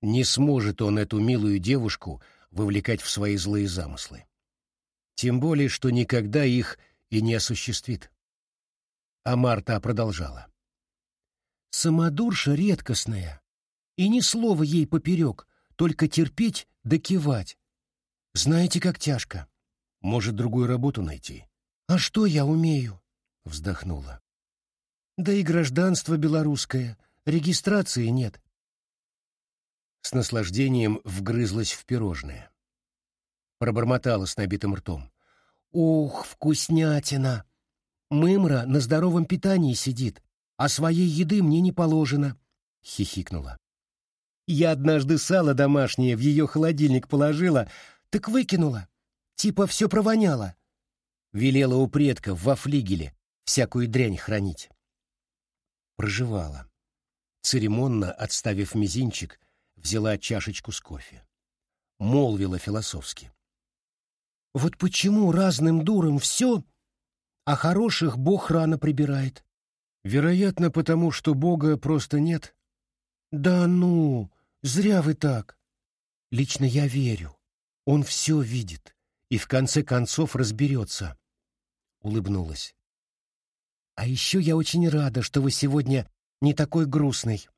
Не сможет он эту милую девушку вовлекать в свои злые замыслы. Тем более, что никогда их и не осуществит. А Марта продолжала. «Самодурша редкостная, и ни слова ей поперек, только терпеть да кивать. Знаете, как тяжко. Может, другую работу найти?» «А что я умею?» — вздохнула. «Да и гражданство белорусское, регистрации нет». С наслаждением вгрызлась в пирожное пробормотала с набитым ртом. «Ух, вкуснятина! Мымра на здоровом питании сидит, а своей еды мне не положено», — хихикнула. «Я однажды сало домашнее в ее холодильник положила, так выкинула. Типа все провоняло». Велела у предков во флигеле всякую дрянь хранить. Проживала. Церемонно отставив мизинчик, взяла чашечку с кофе. Молвила философски. Вот почему разным дурам все, а хороших Бог рано прибирает? Вероятно, потому что Бога просто нет. Да ну, зря вы так. Лично я верю. Он все видит и в конце концов разберется. Улыбнулась. А еще я очень рада, что вы сегодня не такой грустный.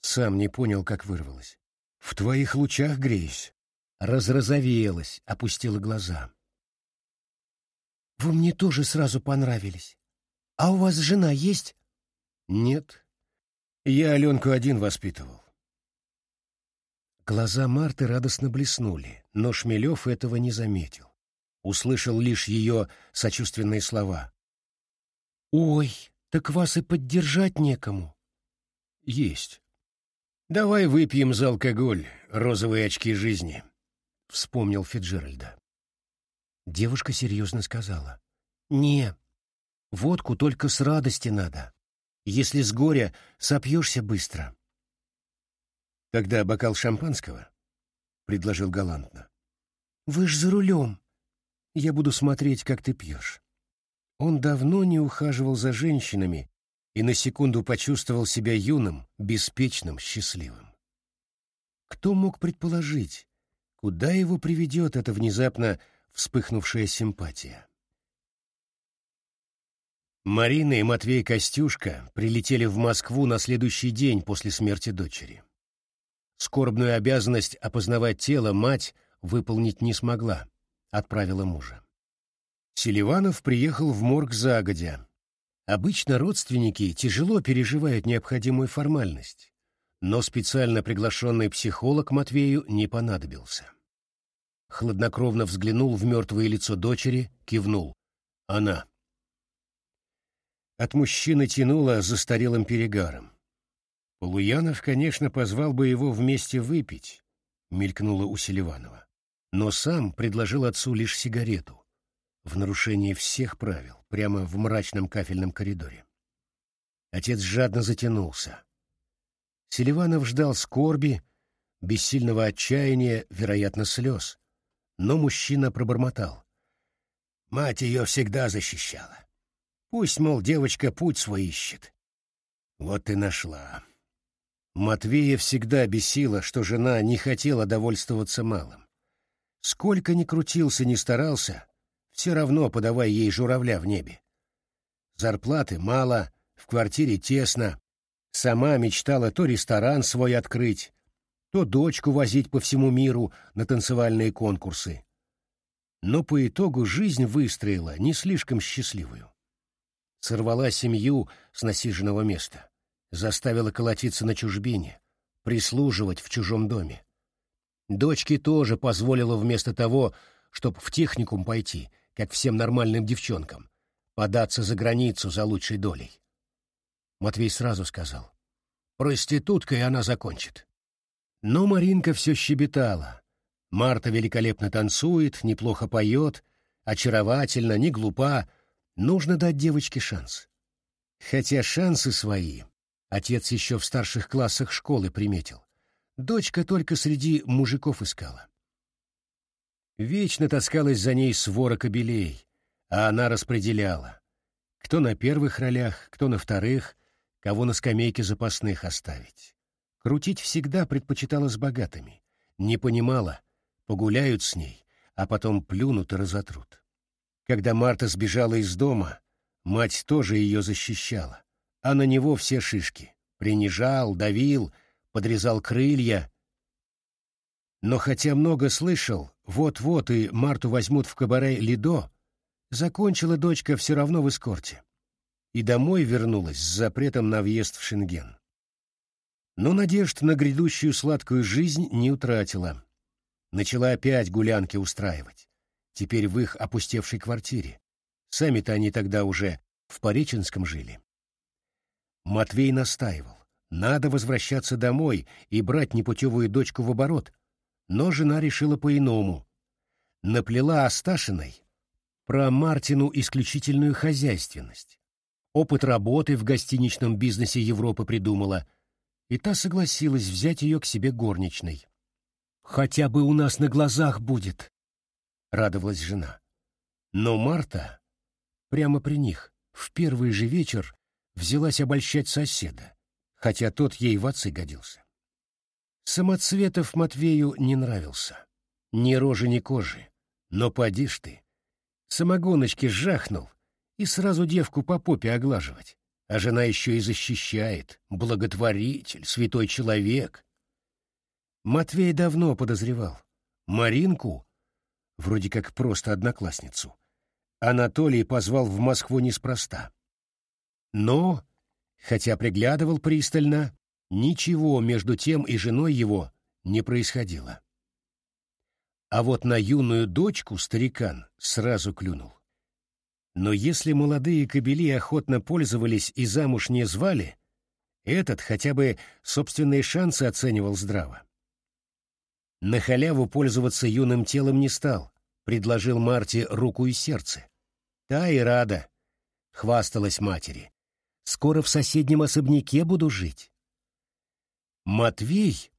Сам не понял, как вырвалось. В твоих лучах греюсь разразовелась, опустила глаза. «Вы мне тоже сразу понравились. А у вас жена есть?» «Нет. Я Аленку один воспитывал». Глаза Марты радостно блеснули, но Шмелев этого не заметил. Услышал лишь ее сочувственные слова. «Ой, так вас и поддержать некому». «Есть. Давай выпьем за алкоголь, розовые очки жизни». — вспомнил Фиджеральда. Девушка серьезно сказала. «Не, водку только с радости надо. Если с горя, сопьешься быстро». «Тогда бокал шампанского?» — предложил галантно. «Вы ж за рулем. Я буду смотреть, как ты пьешь». Он давно не ухаживал за женщинами и на секунду почувствовал себя юным, беспечным, счастливым. Кто мог предположить, Куда его приведет эта внезапно вспыхнувшая симпатия? Марина и Матвей Костюшка прилетели в Москву на следующий день после смерти дочери. Скорбную обязанность опознавать тело мать выполнить не смогла, отправила мужа. Селиванов приехал в морг загодя. Обычно родственники тяжело переживают необходимую формальность, Но специально приглашенный психолог Матвею не понадобился. Хладнокровно взглянул в мертвое лицо дочери, кивнул. Она. От мужчины тянуло застарелым перегаром. Полуянов, конечно, позвал бы его вместе выпить, мелькнуло у Селиванова, но сам предложил отцу лишь сигарету, в нарушение всех правил, прямо в мрачном кафельном коридоре. Отец жадно затянулся. Селиванов ждал скорби, бессильного отчаяния, вероятно, слез. Но мужчина пробормотал. Мать ее всегда защищала. Пусть, мол, девочка путь свой ищет. Вот и нашла. Матвея всегда бесило, что жена не хотела довольствоваться малым. Сколько ни крутился, ни старался, все равно подавай ей журавля в небе. Зарплаты мало, в квартире тесно. Сама мечтала то ресторан свой открыть, то дочку возить по всему миру на танцевальные конкурсы. Но по итогу жизнь выстроила не слишком счастливую. Сорвала семью с насиженного места, заставила колотиться на чужбине, прислуживать в чужом доме. Дочке тоже позволила вместо того, чтобы в техникум пойти, как всем нормальным девчонкам, податься за границу за лучшей долей. Матвей сразу сказал, проституткой она закончит. Но Маринка все щебетала. Марта великолепно танцует, неплохо поет, очаровательно, не глупа. Нужно дать девочке шанс. Хотя шансы свои отец еще в старших классах школы приметил. Дочка только среди мужиков искала. Вечно таскалась за ней свора кобелей, а она распределяла. Кто на первых ролях, кто на вторых, кого на скамейке запасных оставить. Крутить всегда предпочитала с богатыми. Не понимала, погуляют с ней, а потом плюнут и разотрут. Когда Марта сбежала из дома, мать тоже ее защищала, а на него все шишки. Принижал, давил, подрезал крылья. Но хотя много слышал, вот-вот и Марту возьмут в кабаре Лидо, закончила дочка все равно в эскорте и домой вернулась с запретом на въезд в Шенген. Но надежд на грядущую сладкую жизнь не утратила. Начала опять гулянки устраивать. Теперь в их опустевшей квартире. Сами-то они тогда уже в Пореченском жили. Матвей настаивал. Надо возвращаться домой и брать непутевую дочку в оборот. Но жена решила по-иному. Наплела Асташиной про Мартину исключительную хозяйственность опыт работы в гостиничном бизнесе Европы придумала, и та согласилась взять ее к себе горничной. «Хотя бы у нас на глазах будет», — радовалась жена. Но Марта, прямо при них, в первый же вечер взялась обольщать соседа, хотя тот ей в отцы годился. Самоцветов Матвею не нравился. Ни рожи, ни кожи. Но поди ж ты. Самогоночки жахнул, и сразу девку по попе оглаживать. А жена еще и защищает, благотворитель, святой человек. Матвей давно подозревал. Маринку, вроде как просто одноклассницу, Анатолий позвал в Москву неспроста. Но, хотя приглядывал пристально, ничего между тем и женой его не происходило. А вот на юную дочку старикан сразу клюнул. Но если молодые кобели охотно пользовались и замуж не звали, этот хотя бы собственные шансы оценивал здраво. На халяву пользоваться юным телом не стал, предложил Марте руку и сердце. Та и рада, хвасталась матери. Скоро в соседнем особняке буду жить. Матвей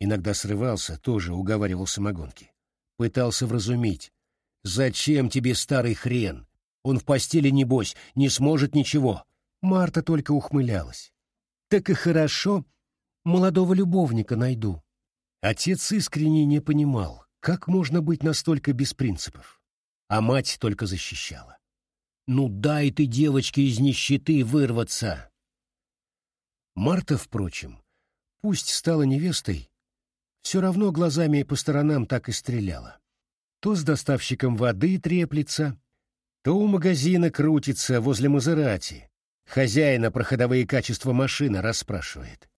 иногда срывался, тоже уговаривал самогонки. Пытался вразумить. «Зачем тебе старый хрен? Он в постели, небось, не сможет ничего. Марта только ухмылялась. Так и хорошо, молодого любовника найду. Отец искренне не понимал, как можно быть настолько без принципов. А мать только защищала. Ну дай ты девочке из нищеты вырваться. Марта, впрочем, пусть стала невестой, все равно глазами по сторонам так и стреляла. То с доставщиком воды треплется, то у магазина крутится возле Мазерати, хозяина про ходовые качества машины расспрашивает.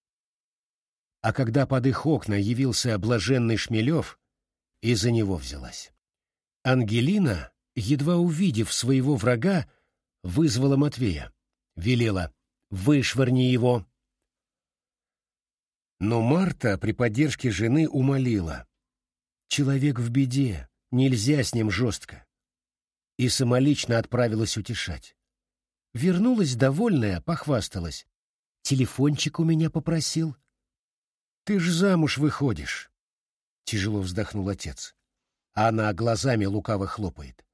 а когда под их окна явился блаженный Шмелев, и за него взялась. Ангелина, едва увидев своего врага, вызвала Матвея, велела «Вышвырни его». Но Марта при поддержке жены умолила «Человек в беде, нельзя с ним жестко» и самолично отправилась утешать. Вернулась довольная, похвасталась. «Телефончик у меня попросил». «Ты ж замуж выходишь», — тяжело вздохнул отец. Она глазами лукаво хлопает.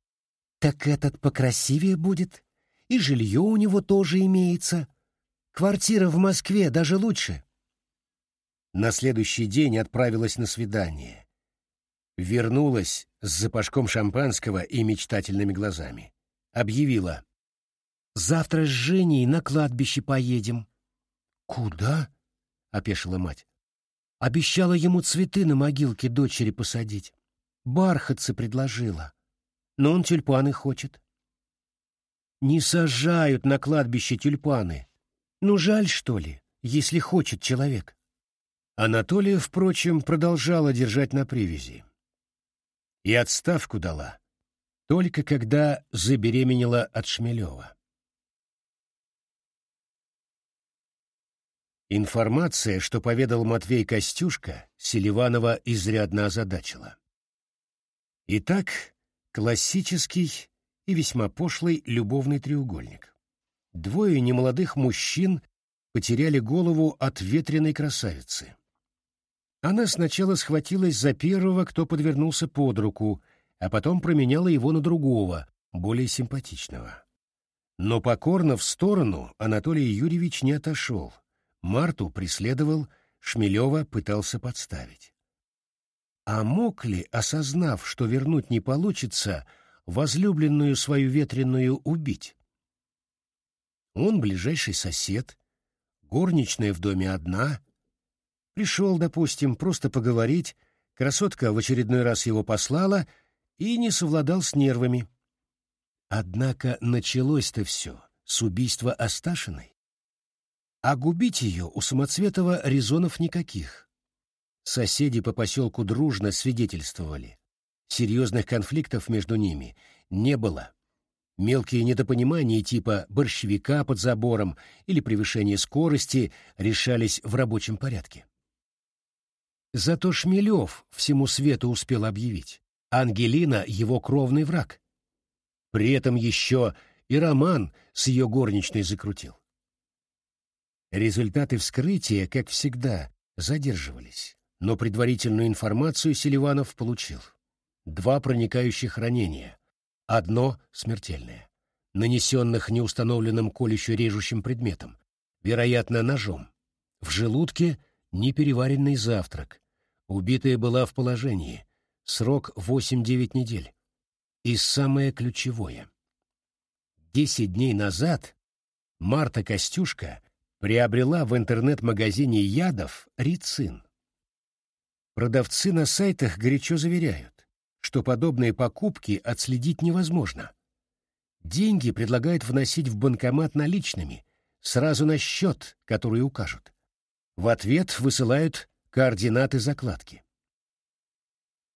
«Так этот покрасивее будет, и жилье у него тоже имеется. Квартира в Москве даже лучше». На следующий день отправилась на свидание. Вернулась с запашком шампанского и мечтательными глазами. Объявила. «Завтра с Женей на кладбище поедем». «Куда?» — опешила мать. Обещала ему цветы на могилке дочери посадить. Бархатцы предложила. Но он тюльпаны хочет. Не сажают на кладбище тюльпаны. Ну, жаль, что ли, если хочет человек. Анатолия, впрочем, продолжала держать на привязи и отставку дала, только когда забеременела от Шмелева. Информация, что поведал Матвей Костюшка, Селиванова изрядно озадачила. Итак, классический и весьма пошлый любовный треугольник. Двое немолодых мужчин потеряли голову от ветреной красавицы. Она сначала схватилась за первого, кто подвернулся под руку, а потом променяла его на другого, более симпатичного. Но покорно в сторону Анатолий Юрьевич не отошел. Марту преследовал, Шмелева пытался подставить. А мог ли, осознав, что вернуть не получится, возлюбленную свою ветреную убить? Он ближайший сосед, горничная в доме одна — Пришел, допустим, просто поговорить, красотка в очередной раз его послала и не совладал с нервами. Однако началось-то все с убийства Асташиной. А губить ее у Самоцветова резонов никаких. Соседи по поселку дружно свидетельствовали. Серьезных конфликтов между ними не было. Мелкие недопонимания типа борщевика под забором или превышения скорости решались в рабочем порядке. Зато Шмелев всему свету успел объявить. Ангелина — его кровный враг. При этом еще и роман с ее горничной закрутил. Результаты вскрытия, как всегда, задерживались, но предварительную информацию Селиванов получил. Два проникающих ранения, одно смертельное, нанесенных неустановленным колюще-режущим предметом, вероятно, ножом. В желудке непереваренный завтрак, Убитая была в положении. Срок 8-9 недель. И самое ключевое. Десять дней назад Марта Костюшка приобрела в интернет-магазине ядов рицин. Продавцы на сайтах горячо заверяют, что подобные покупки отследить невозможно. Деньги предлагают вносить в банкомат наличными, сразу на счет, который укажут. В ответ высылают координаты закладки.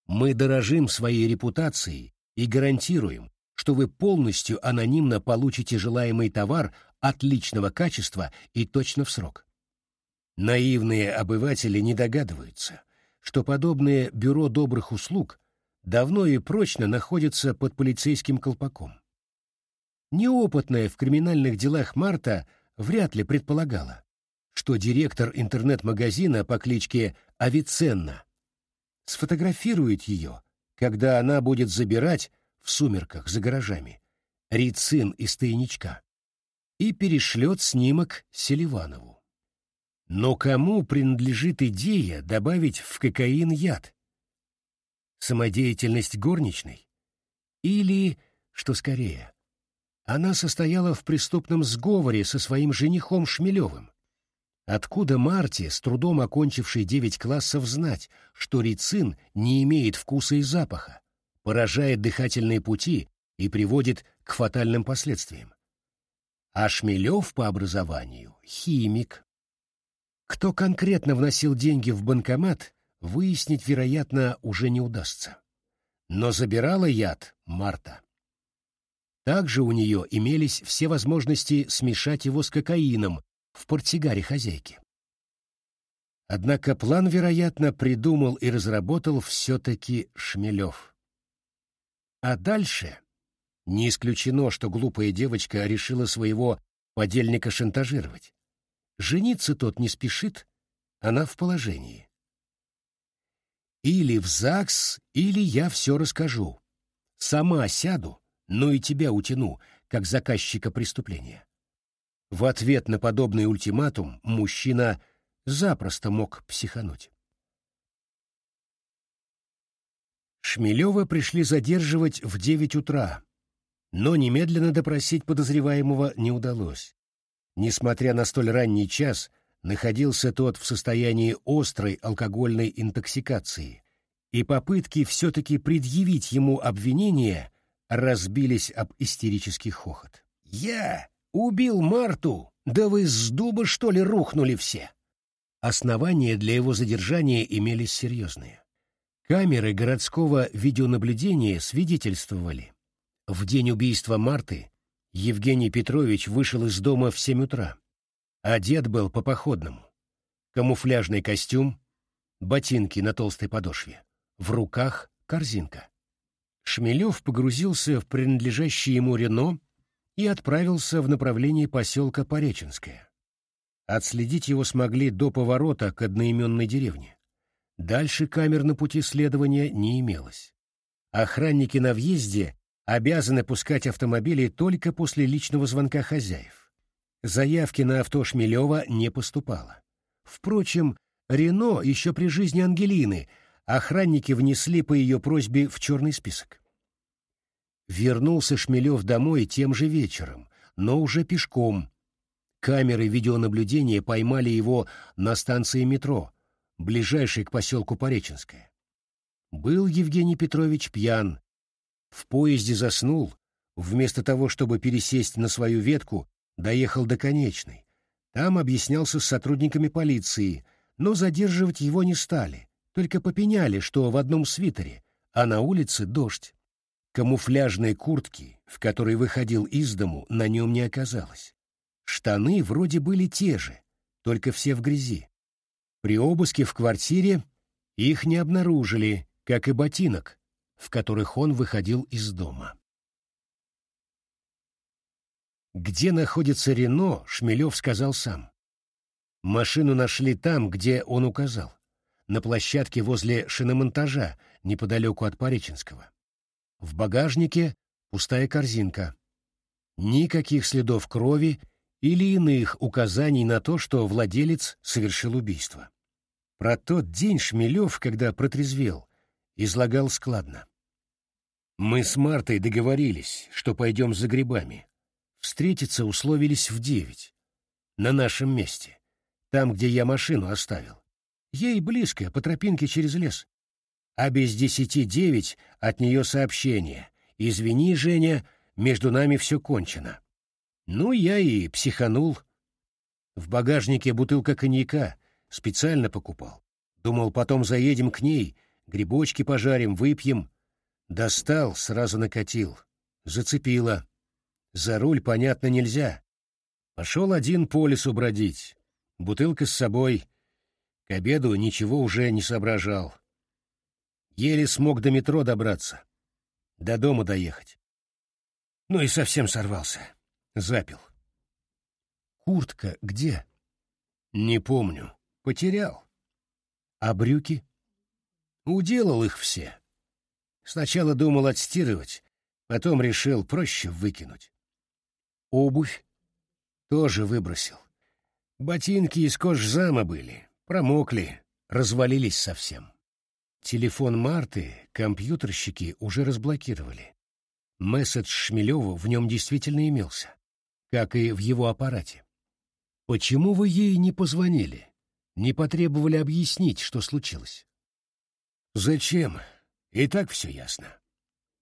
Мы дорожим своей репутацией и гарантируем, что вы полностью анонимно получите желаемый товар отличного качества и точно в срок. Наивные обыватели не догадываются, что подобное бюро добрых услуг давно и прочно находится под полицейским колпаком. Неопытная в криминальных делах Марта вряд ли предполагала, что директор интернет-магазина по кличке Авиценна сфотографирует ее, когда она будет забирать в сумерках за гаражами рицин из тайничка и перешлет снимок Селиванову. Но кому принадлежит идея добавить в кокаин яд? Самодеятельность горничной? Или, что скорее, она состояла в преступном сговоре со своим женихом Шмелевым? Откуда Марте, с трудом окончившей девять классов, знать, что рицин не имеет вкуса и запаха, поражает дыхательные пути и приводит к фатальным последствиям? А Шмелев по образованию — химик. Кто конкретно вносил деньги в банкомат, выяснить, вероятно, уже не удастся. Но забирала яд Марта. Также у нее имелись все возможности смешать его с кокаином в портсигаре хозяйки. Однако план, вероятно, придумал и разработал все-таки Шмелев. А дальше не исключено, что глупая девочка решила своего подельника шантажировать. Жениться тот не спешит, она в положении. Или в ЗАГС, или я все расскажу. Сама сяду, но и тебя утяну, как заказчика преступления. В ответ на подобный ультиматум мужчина запросто мог психануть. Шмелева пришли задерживать в девять утра, но немедленно допросить подозреваемого не удалось. Несмотря на столь ранний час, находился тот в состоянии острой алкогольной интоксикации, и попытки все-таки предъявить ему обвинение разбились об истерический хохот. «Я убил Марту! Да вы с дуба, что ли, рухнули все?» Основания для его задержания имелись серьезные. Камеры городского видеонаблюдения свидетельствовали. В день убийства Марты Евгений Петрович вышел из дома в семь утра. Одет был по-походному. Камуфляжный костюм, ботинки на толстой подошве. В руках корзинка. Шмелев погрузился в принадлежащее ему Рено и отправился в направлении поселка Пореченское. Отследить его смогли до поворота к одноименной деревне. Дальше камер на пути следования не имелось. Охранники на въезде обязаны пускать автомобили только после личного звонка хозяев. Заявки на авто Шмелева не поступало. Впрочем, Рено еще при жизни Ангелины охранники внесли по ее просьбе в черный список. Вернулся Шмелев домой тем же вечером, но уже пешком. Камеры видеонаблюдения поймали его на станции метро, ближайшей к поселку Пореченское. Был Евгений Петрович пьян, в поезде заснул, вместо того, чтобы пересесть на свою ветку, доехал до конечной. Там объяснялся с сотрудниками полиции, но задерживать его не стали, только попеняли, что в одном свитере, а на улице дождь. Камуфляжной куртки, в которой выходил из дому, на нем не оказалось. Штаны вроде были те же, только все в грязи. При обыске в квартире их не обнаружили, как и ботинок, в которых он выходил из дома. Где находится Рено, Шмелев сказал сам. Машину нашли там, где он указал, на площадке возле шиномонтажа, неподалеку от Пореченского. В багажнике пустая корзинка. Никаких следов крови или иных указаний на то, что владелец совершил убийство. Про тот день Шмелев, когда протрезвел, излагал складно. Мы с Мартой договорились, что пойдем за грибами. Встретиться условились в девять. На нашем месте. Там, где я машину оставил. Ей близко, по тропинке через лес. А без десяти девять от нее сообщение. «Извини, Женя, между нами все кончено». Ну, я и психанул. В багажнике бутылка коньяка. Специально покупал. Думал, потом заедем к ней, грибочки пожарим, выпьем. Достал, сразу накатил. Зацепило. За руль, понятно, нельзя. Пошел один по лесу бродить. Бутылка с собой. К обеду ничего уже не соображал. Еле смог до метро добраться. До дома доехать. Ну и совсем сорвался. Запил. Куртка где? Не помню. Потерял. А брюки? Уделал их все. Сначала думал отстирывать, потом решил проще выкинуть. Обувь тоже выбросил. Ботинки из кожзама были, промокли, развалились совсем. Телефон Марты компьютерщики уже разблокировали. Месседж Шмелеву в нем действительно имелся, как и в его аппарате. Почему вы ей не позвонили? Не потребовали объяснить, что случилось? Зачем? И так все ясно.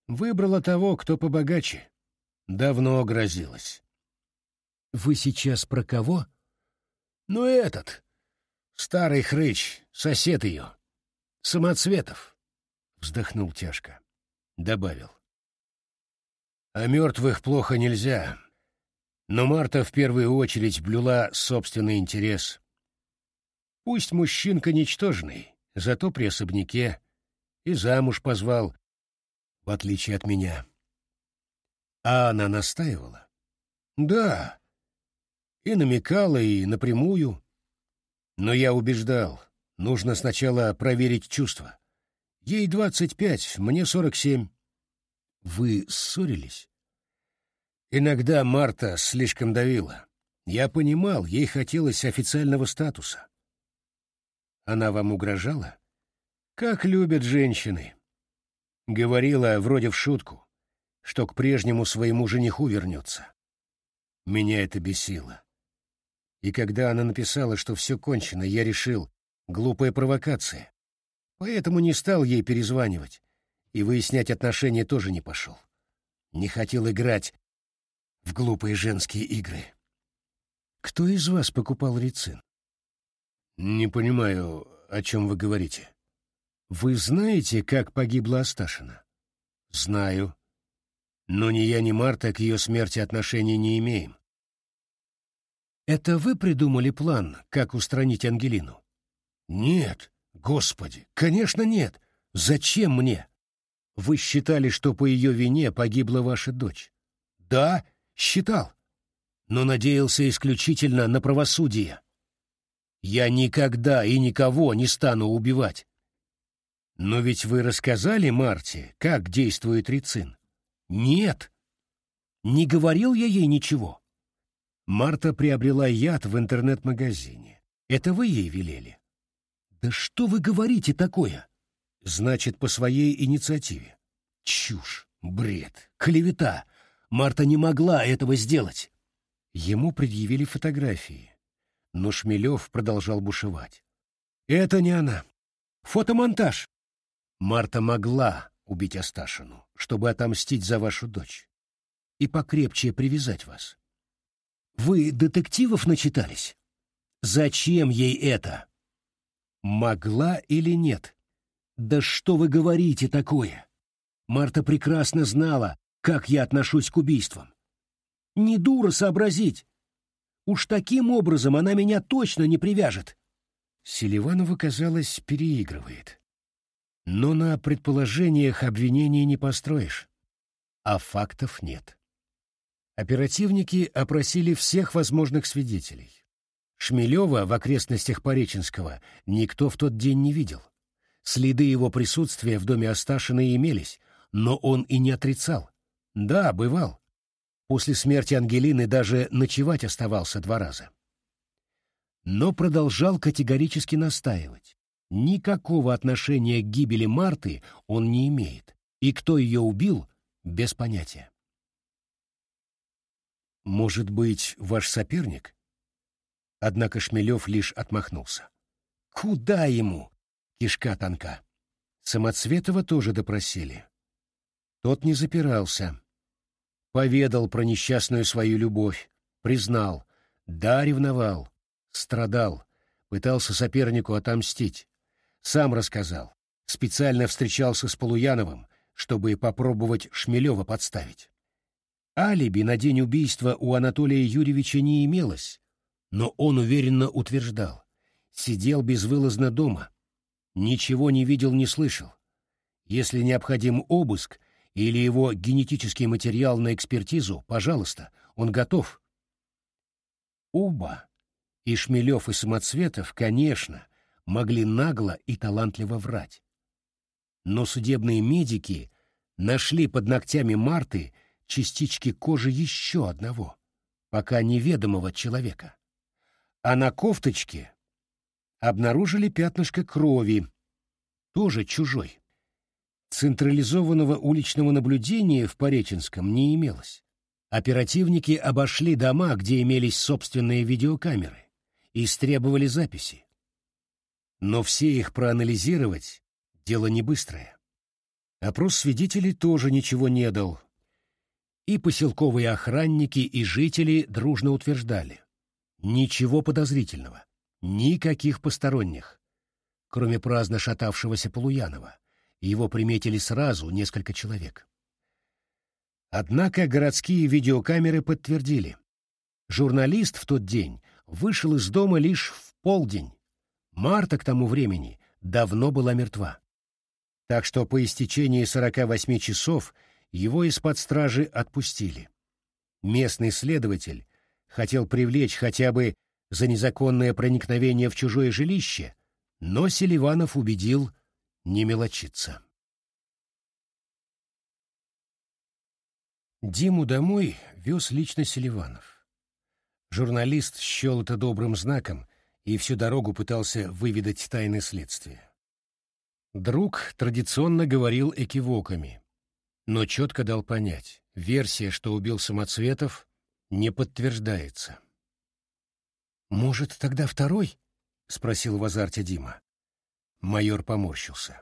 Выбрала того, кто побогаче. Давно грозилась. Вы сейчас про кого? Ну, этот. Старый хрыч, сосед ее. Самоцветов. Вздохнул тяжко. Добавил. А мертвых плохо нельзя. Но Марта в первую очередь блюла собственный интерес. Пусть мужчинка ничтожный, зато при особняке, и замуж позвал, в отличие от меня. А она настаивала? Да. И намекала, и напрямую. Но я убеждал, нужно сначала проверить чувства. Ей двадцать пять, мне сорок семь. Вы ссорились? Иногда Марта слишком давила. Я понимал, ей хотелось официального статуса. Она вам угрожала? Как любят женщины. Говорила вроде в шутку, что к прежнему своему жениху вернется. Меня это бесило. И когда она написала, что все кончено, я решил, глупая провокация. Поэтому не стал ей перезванивать, и выяснять отношения тоже не пошел. Не хотел играть в глупые женские игры. Кто из вас покупал рецин? Не понимаю, о чем вы говорите. Вы знаете, как погибла Асташина? Знаю. Но ни я, ни Марта к ее смерти отношения не имеем. Это вы придумали план, как устранить Ангелину? Нет, господи, конечно нет. Зачем мне? Вы считали, что по ее вине погибла ваша дочь? Да, считал. Но надеялся исключительно на правосудие. Я никогда и никого не стану убивать. Но ведь вы рассказали Марте, как действует рицин? Нет. Не говорил я ей ничего. Марта приобрела яд в интернет-магазине. Это вы ей велели? Да что вы говорите такое? Значит, по своей инициативе. Чушь, бред, клевета. Марта не могла этого сделать. Ему предъявили фотографии. Но Шмелев продолжал бушевать. Это не она. Фотомонтаж. Марта могла убить Асташину, чтобы отомстить за вашу дочь и покрепче привязать вас. Вы детективов начитались? Зачем ей это? Могла или нет? Да что вы говорите такое? Марта прекрасно знала, как я отношусь к убийствам. Не дура сообразить. Уж таким образом она меня точно не привяжет. Селиванова, казалось, переигрывает. Но на предположениях обвинения не построишь, а фактов нет. Оперативники опросили всех возможных свидетелей. Шмелева в окрестностях Пореченского никто в тот день не видел. Следы его присутствия в доме Асташина имелись, но он и не отрицал. Да, бывал. После смерти Ангелины даже ночевать оставался два раза. Но продолжал категорически настаивать. Никакого отношения к гибели Марты он не имеет, и кто ее убил, без понятия. «Может быть, ваш соперник?» Однако Шмелев лишь отмахнулся. «Куда ему?» Кишка тонка. Самоцветова тоже допросили. Тот не запирался. Поведал про несчастную свою любовь, признал, да, ревновал, страдал, пытался сопернику отомстить, сам рассказал. Специально встречался с Полуяновым, чтобы попробовать Шмелева подставить. Алиби на день убийства у Анатолия Юрьевича не имелось, но он уверенно утверждал. Сидел безвылазно дома. Ничего не видел, не слышал. Если необходим обыск или его генетический материал на экспертизу, пожалуйста, он готов. Уба, и Шмелев, и Самоцветов, конечно, могли нагло и талантливо врать. Но судебные медики нашли под ногтями Марты частички кожи еще одного, пока неведомого человека. А на кофточке обнаружили пятнышко крови, тоже чужой. Централизованного уличного наблюдения в Пореченском не имелось. Оперативники обошли дома, где имелись собственные видеокамеры, и истребовали записи. Но все их проанализировать — дело не быстрое. Опрос свидетелей тоже ничего не дал. И поселковые охранники, и жители дружно утверждали. Ничего подозрительного. Никаких посторонних, кроме праздно шатавшегося Полуянова. Его приметили сразу несколько человек. Однако городские видеокамеры подтвердили. Журналист в тот день вышел из дома лишь в полдень. Марта к тому времени давно была мертва. Так что по истечении 48 часов его из-под стражи отпустили. Местный следователь хотел привлечь хотя бы за незаконное проникновение в чужое жилище, но Селиванов убедил не мелочиться. Диму домой вез лично Селиванов. Журналист счел это добрым знаком и всю дорогу пытался выведать тайны следствия. Друг традиционно говорил экивоками, но четко дал понять, версия, что убил Самоцветов, не подтверждается. «Может, тогда второй?» — спросил в азарте Дима. Майор поморщился.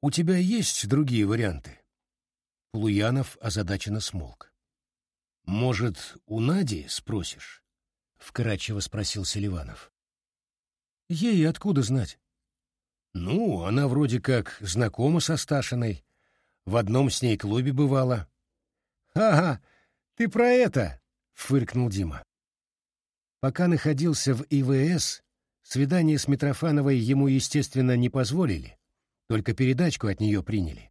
«У тебя есть другие варианты?» Полуянов озадаченно смолк. «Может, у Нади спросишь?» — вкратчиво спросил Селиванов. «Ей откуда знать?» «Ну, она вроде как знакома со Сташиной. В одном с ней клубе бывала». «Ага, ты про это!» — фыркнул Дима. Пока находился в ИВС, свидание с Митрофановой ему, естественно, не позволили, только передачку от нее приняли.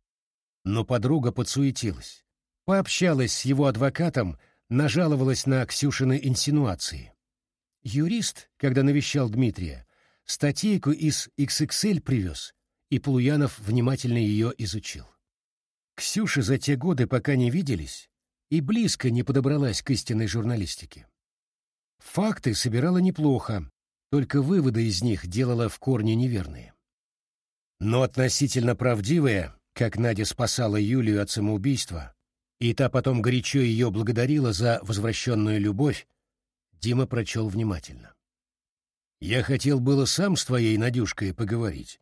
Но подруга подсуетилась, пообщалась с его адвокатом, нажаловалась на Ксюшины инсинуации. Юрист, когда навещал Дмитрия, статейку из XXL привез, и Полуянов внимательно ее изучил. Ксюша за те годы, пока не виделись, и близко не подобралась к истинной журналистике. Факты собирала неплохо, только выводы из них делала в корне неверные. Но относительно правдивая, как Надя спасала Юлию от самоубийства, и та потом горячо ее благодарила за возвращенную любовь, Дима прочел внимательно. «Я хотел было сам с твоей Надюшкой поговорить,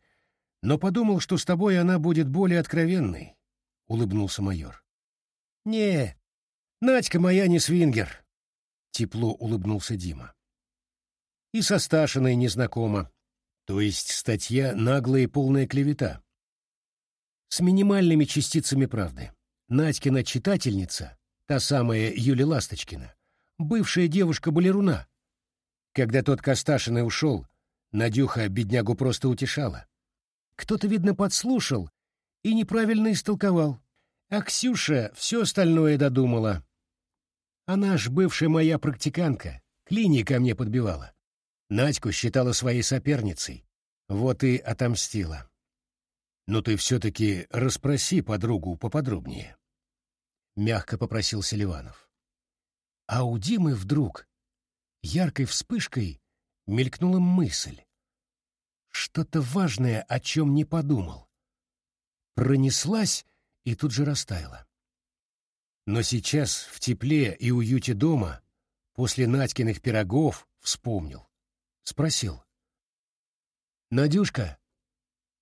но подумал, что с тобой она будет более откровенной», — улыбнулся майор. «Не, Надька моя не свингер», Тепло улыбнулся Дима. И со Сташиной незнакомо. То есть статья наглая и полная клевета. С минимальными частицами правды. Надькина читательница, та самая Юля Ласточкина, бывшая девушка Балеруна. Когда тот Косташиной ушел, Надюха беднягу просто утешала. Кто-то, видно, подслушал и неправильно истолковал. А Ксюша все остальное додумала. Она ж бывшая моя практиканка, клини ко мне подбивала. Надьку считала своей соперницей, вот и отомстила. Но ты все-таки расспроси подругу поподробнее. Мягко попросил Селиванов. А у Димы вдруг яркой вспышкой мелькнула мысль. Что-то важное, о чем не подумал. Пронеслась и тут же растаяла. Но сейчас, в тепле и уюте дома, после Надькиных пирогов, вспомнил. Спросил. «Надюшка,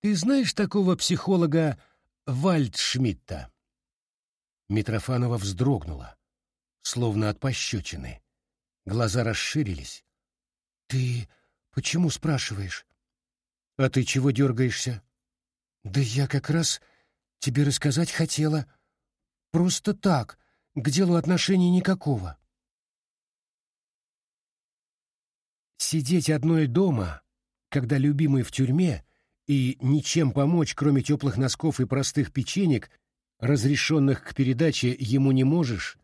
ты знаешь такого психолога Вальдшмидта?» Митрофанова вздрогнула, словно от пощечины. Глаза расширились. «Ты почему спрашиваешь?» «А ты чего дергаешься?» «Да я как раз тебе рассказать хотела», Просто так, к делу отношений никакого. Сидеть одной дома, когда любимый в тюрьме, и ничем помочь, кроме теплых носков и простых печенек, разрешенных к передаче, ему не можешь,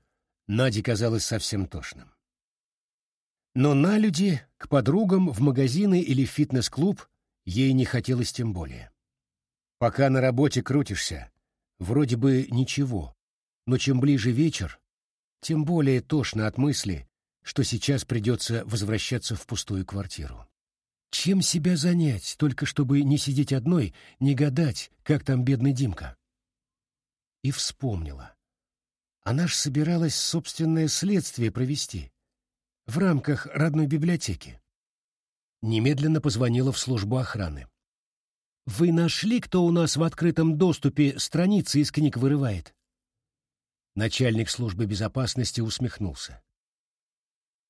Наде казалось совсем тошным. Но на люди, к подругам, в магазины или в фитнес-клуб ей не хотелось тем более. Пока на работе крутишься, вроде бы ничего, но чем ближе вечер, тем более тошно от мысли, что сейчас придется возвращаться в пустую квартиру. Чем себя занять, только чтобы не сидеть одной, не гадать, как там бедный Димка? И вспомнила. Она ж собиралась собственное следствие провести в рамках родной библиотеки. Немедленно позвонила в службу охраны. «Вы нашли, кто у нас в открытом доступе страницы из книг вырывает?» Начальник службы безопасности усмехнулся.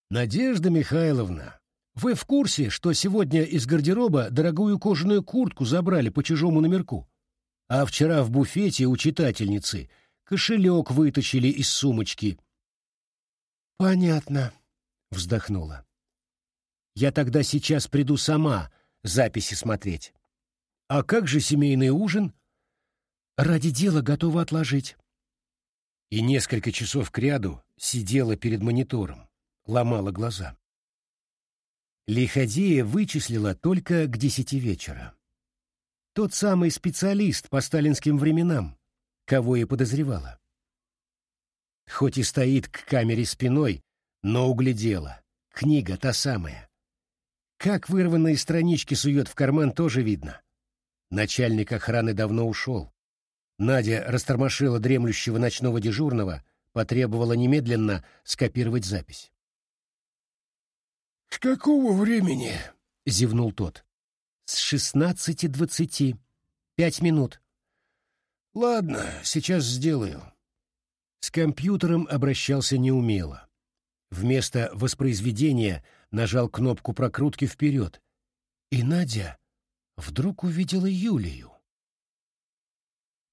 «Надежда Михайловна, Вы в курсе, что сегодня из гардероба дорогую кожаную куртку забрали по чужому номерку? А вчера в буфете у читательницы кошелек вытащили из сумочки. «Понятно», — вздохнула. «Я тогда сейчас приду сама записи смотреть. А как же семейный ужин?» «Ради дела готова отложить». И несколько часов кряду сидела перед монитором, ломала глаза. Лиходея вычислила только к десяти вечера. Тот самый специалист по сталинским временам, кого я подозревала. Хоть и стоит к камере спиной, но углядела. Книга та самая. Как вырванные странички сует в карман, тоже видно. Начальник охраны давно ушел. Надя растормошила дремлющего ночного дежурного, потребовала немедленно скопировать запись. «С какого времени?» — зевнул тот. «С шестнадцати двадцати. Пять минут». «Ладно, сейчас сделаю». С компьютером обращался неумело. Вместо воспроизведения нажал кнопку прокрутки вперед. И Надя вдруг увидела Юлию.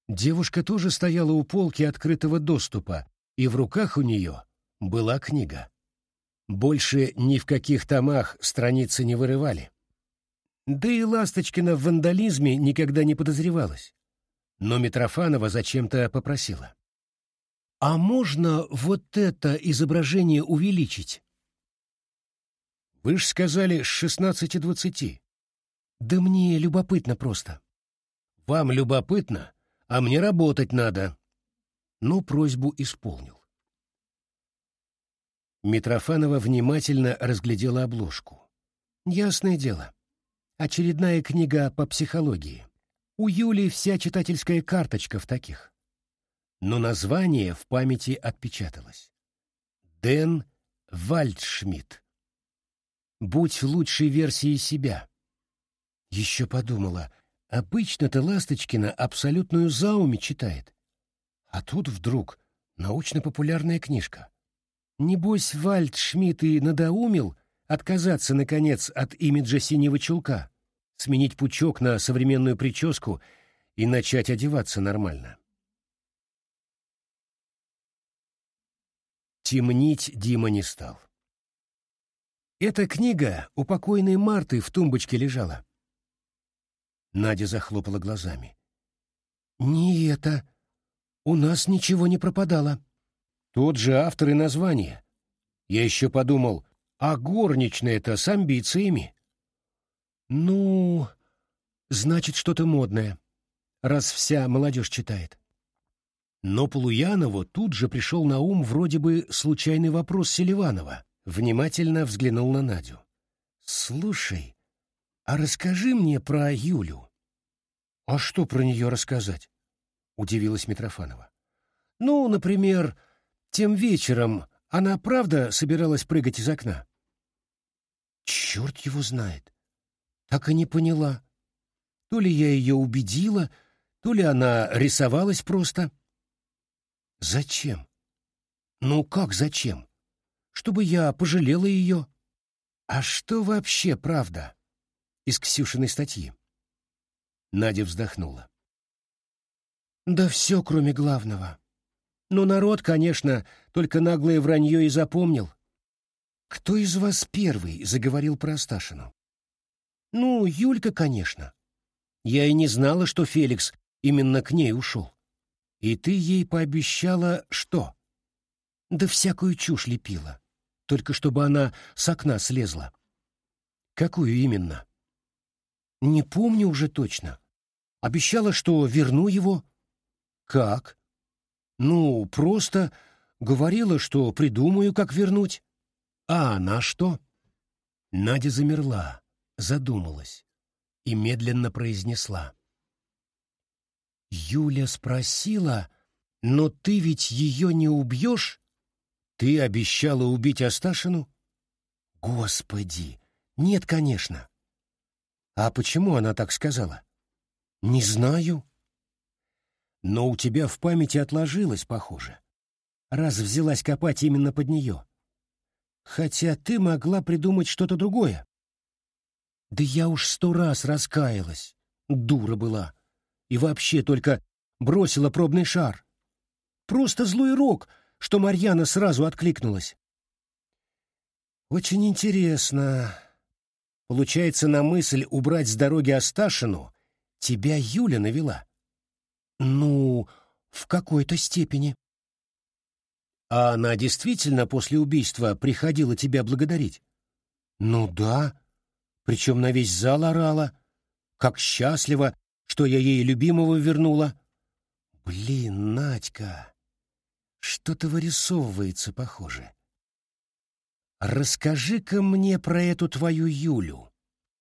Девушка тоже стояла у полки открытого доступа, и в руках у нее была книга. Больше ни в каких томах страницы не вырывали. Да и Ласточкина в вандализме никогда не подозревалась. Но Митрофанова зачем-то попросила. «А можно вот это изображение увеличить?» «Вы ж сказали с шестнадцати двадцати». «Да мне любопытно просто». «Вам любопытно, а мне работать надо». Но просьбу исполнил. Митрофанова внимательно разглядела обложку. Ясное дело. Очередная книга по психологии. У Юли вся читательская карточка в таких. Но название в памяти отпечаталось. Дэн Вальдшмидт. Будь лучшей версией себя. Еще подумала, обычно-то Ласточкина абсолютную зауми читает. А тут вдруг научно-популярная книжка. Небось, Вальд Шмидт и надоумил отказаться, наконец, от имиджа синего чулка, сменить пучок на современную прическу и начать одеваться нормально. Темнить Дима не стал. Эта книга у покойной Марты в тумбочке лежала. Надя захлопала глазами. «Не это. У нас ничего не пропадало». Тот же автор и название. Я еще подумал, а горничная-то с амбициями? Ну, значит, что-то модное, раз вся молодежь читает. Но Полуянову тут же пришел на ум вроде бы случайный вопрос Селиванова. Внимательно взглянул на Надю. «Слушай, а расскажи мне про Юлю». «А что про нее рассказать?» — удивилась Митрофанова. «Ну, например, тем вечером она правда собиралась прыгать из окна? Черт его знает. Так и не поняла. То ли я ее убедила, то ли она рисовалась просто. Зачем? Ну как зачем? Чтобы я пожалела ее. А что вообще правда? Из Ксюшиной статьи. Надя вздохнула. Да все, кроме главного. Но народ, конечно, только наглое вранье и запомнил. Кто из вас первый заговорил про Асташину? Ну, Юлька, конечно. Я и не знала, что Феликс именно к ней ушел. И ты ей пообещала что? Да всякую чушь лепила. Только чтобы она с окна слезла. Какую именно? Не помню уже точно. Обещала, что верну его. Как? Ну, просто говорила, что придумаю, как вернуть. А она что? Надя замерла, задумалась и медленно произнесла. Юля спросила, но ты ведь ее не убьешь? Ты обещала убить Асташину? Господи, нет, конечно. А почему она так сказала? Не знаю но у тебя в памяти отложилось, похоже, раз взялась копать именно под нее. Хотя ты могла придумать что-то другое. Да я уж сто раз раскаялась. Дура была. И вообще только бросила пробный шар. Просто злой рок, что Марьяна сразу откликнулась. Очень интересно. Получается, на мысль убрать с дороги Асташину тебя Юля навела? Ну, в какой-то степени. А она действительно после убийства приходила тебя благодарить? Ну да. Причем на весь зал орала. Как счастлива, что я ей любимого вернула. Блин, Надька, что-то вырисовывается, похоже. Расскажи-ка мне про эту твою Юлю.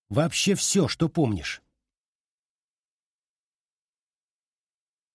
Вообще все, что помнишь.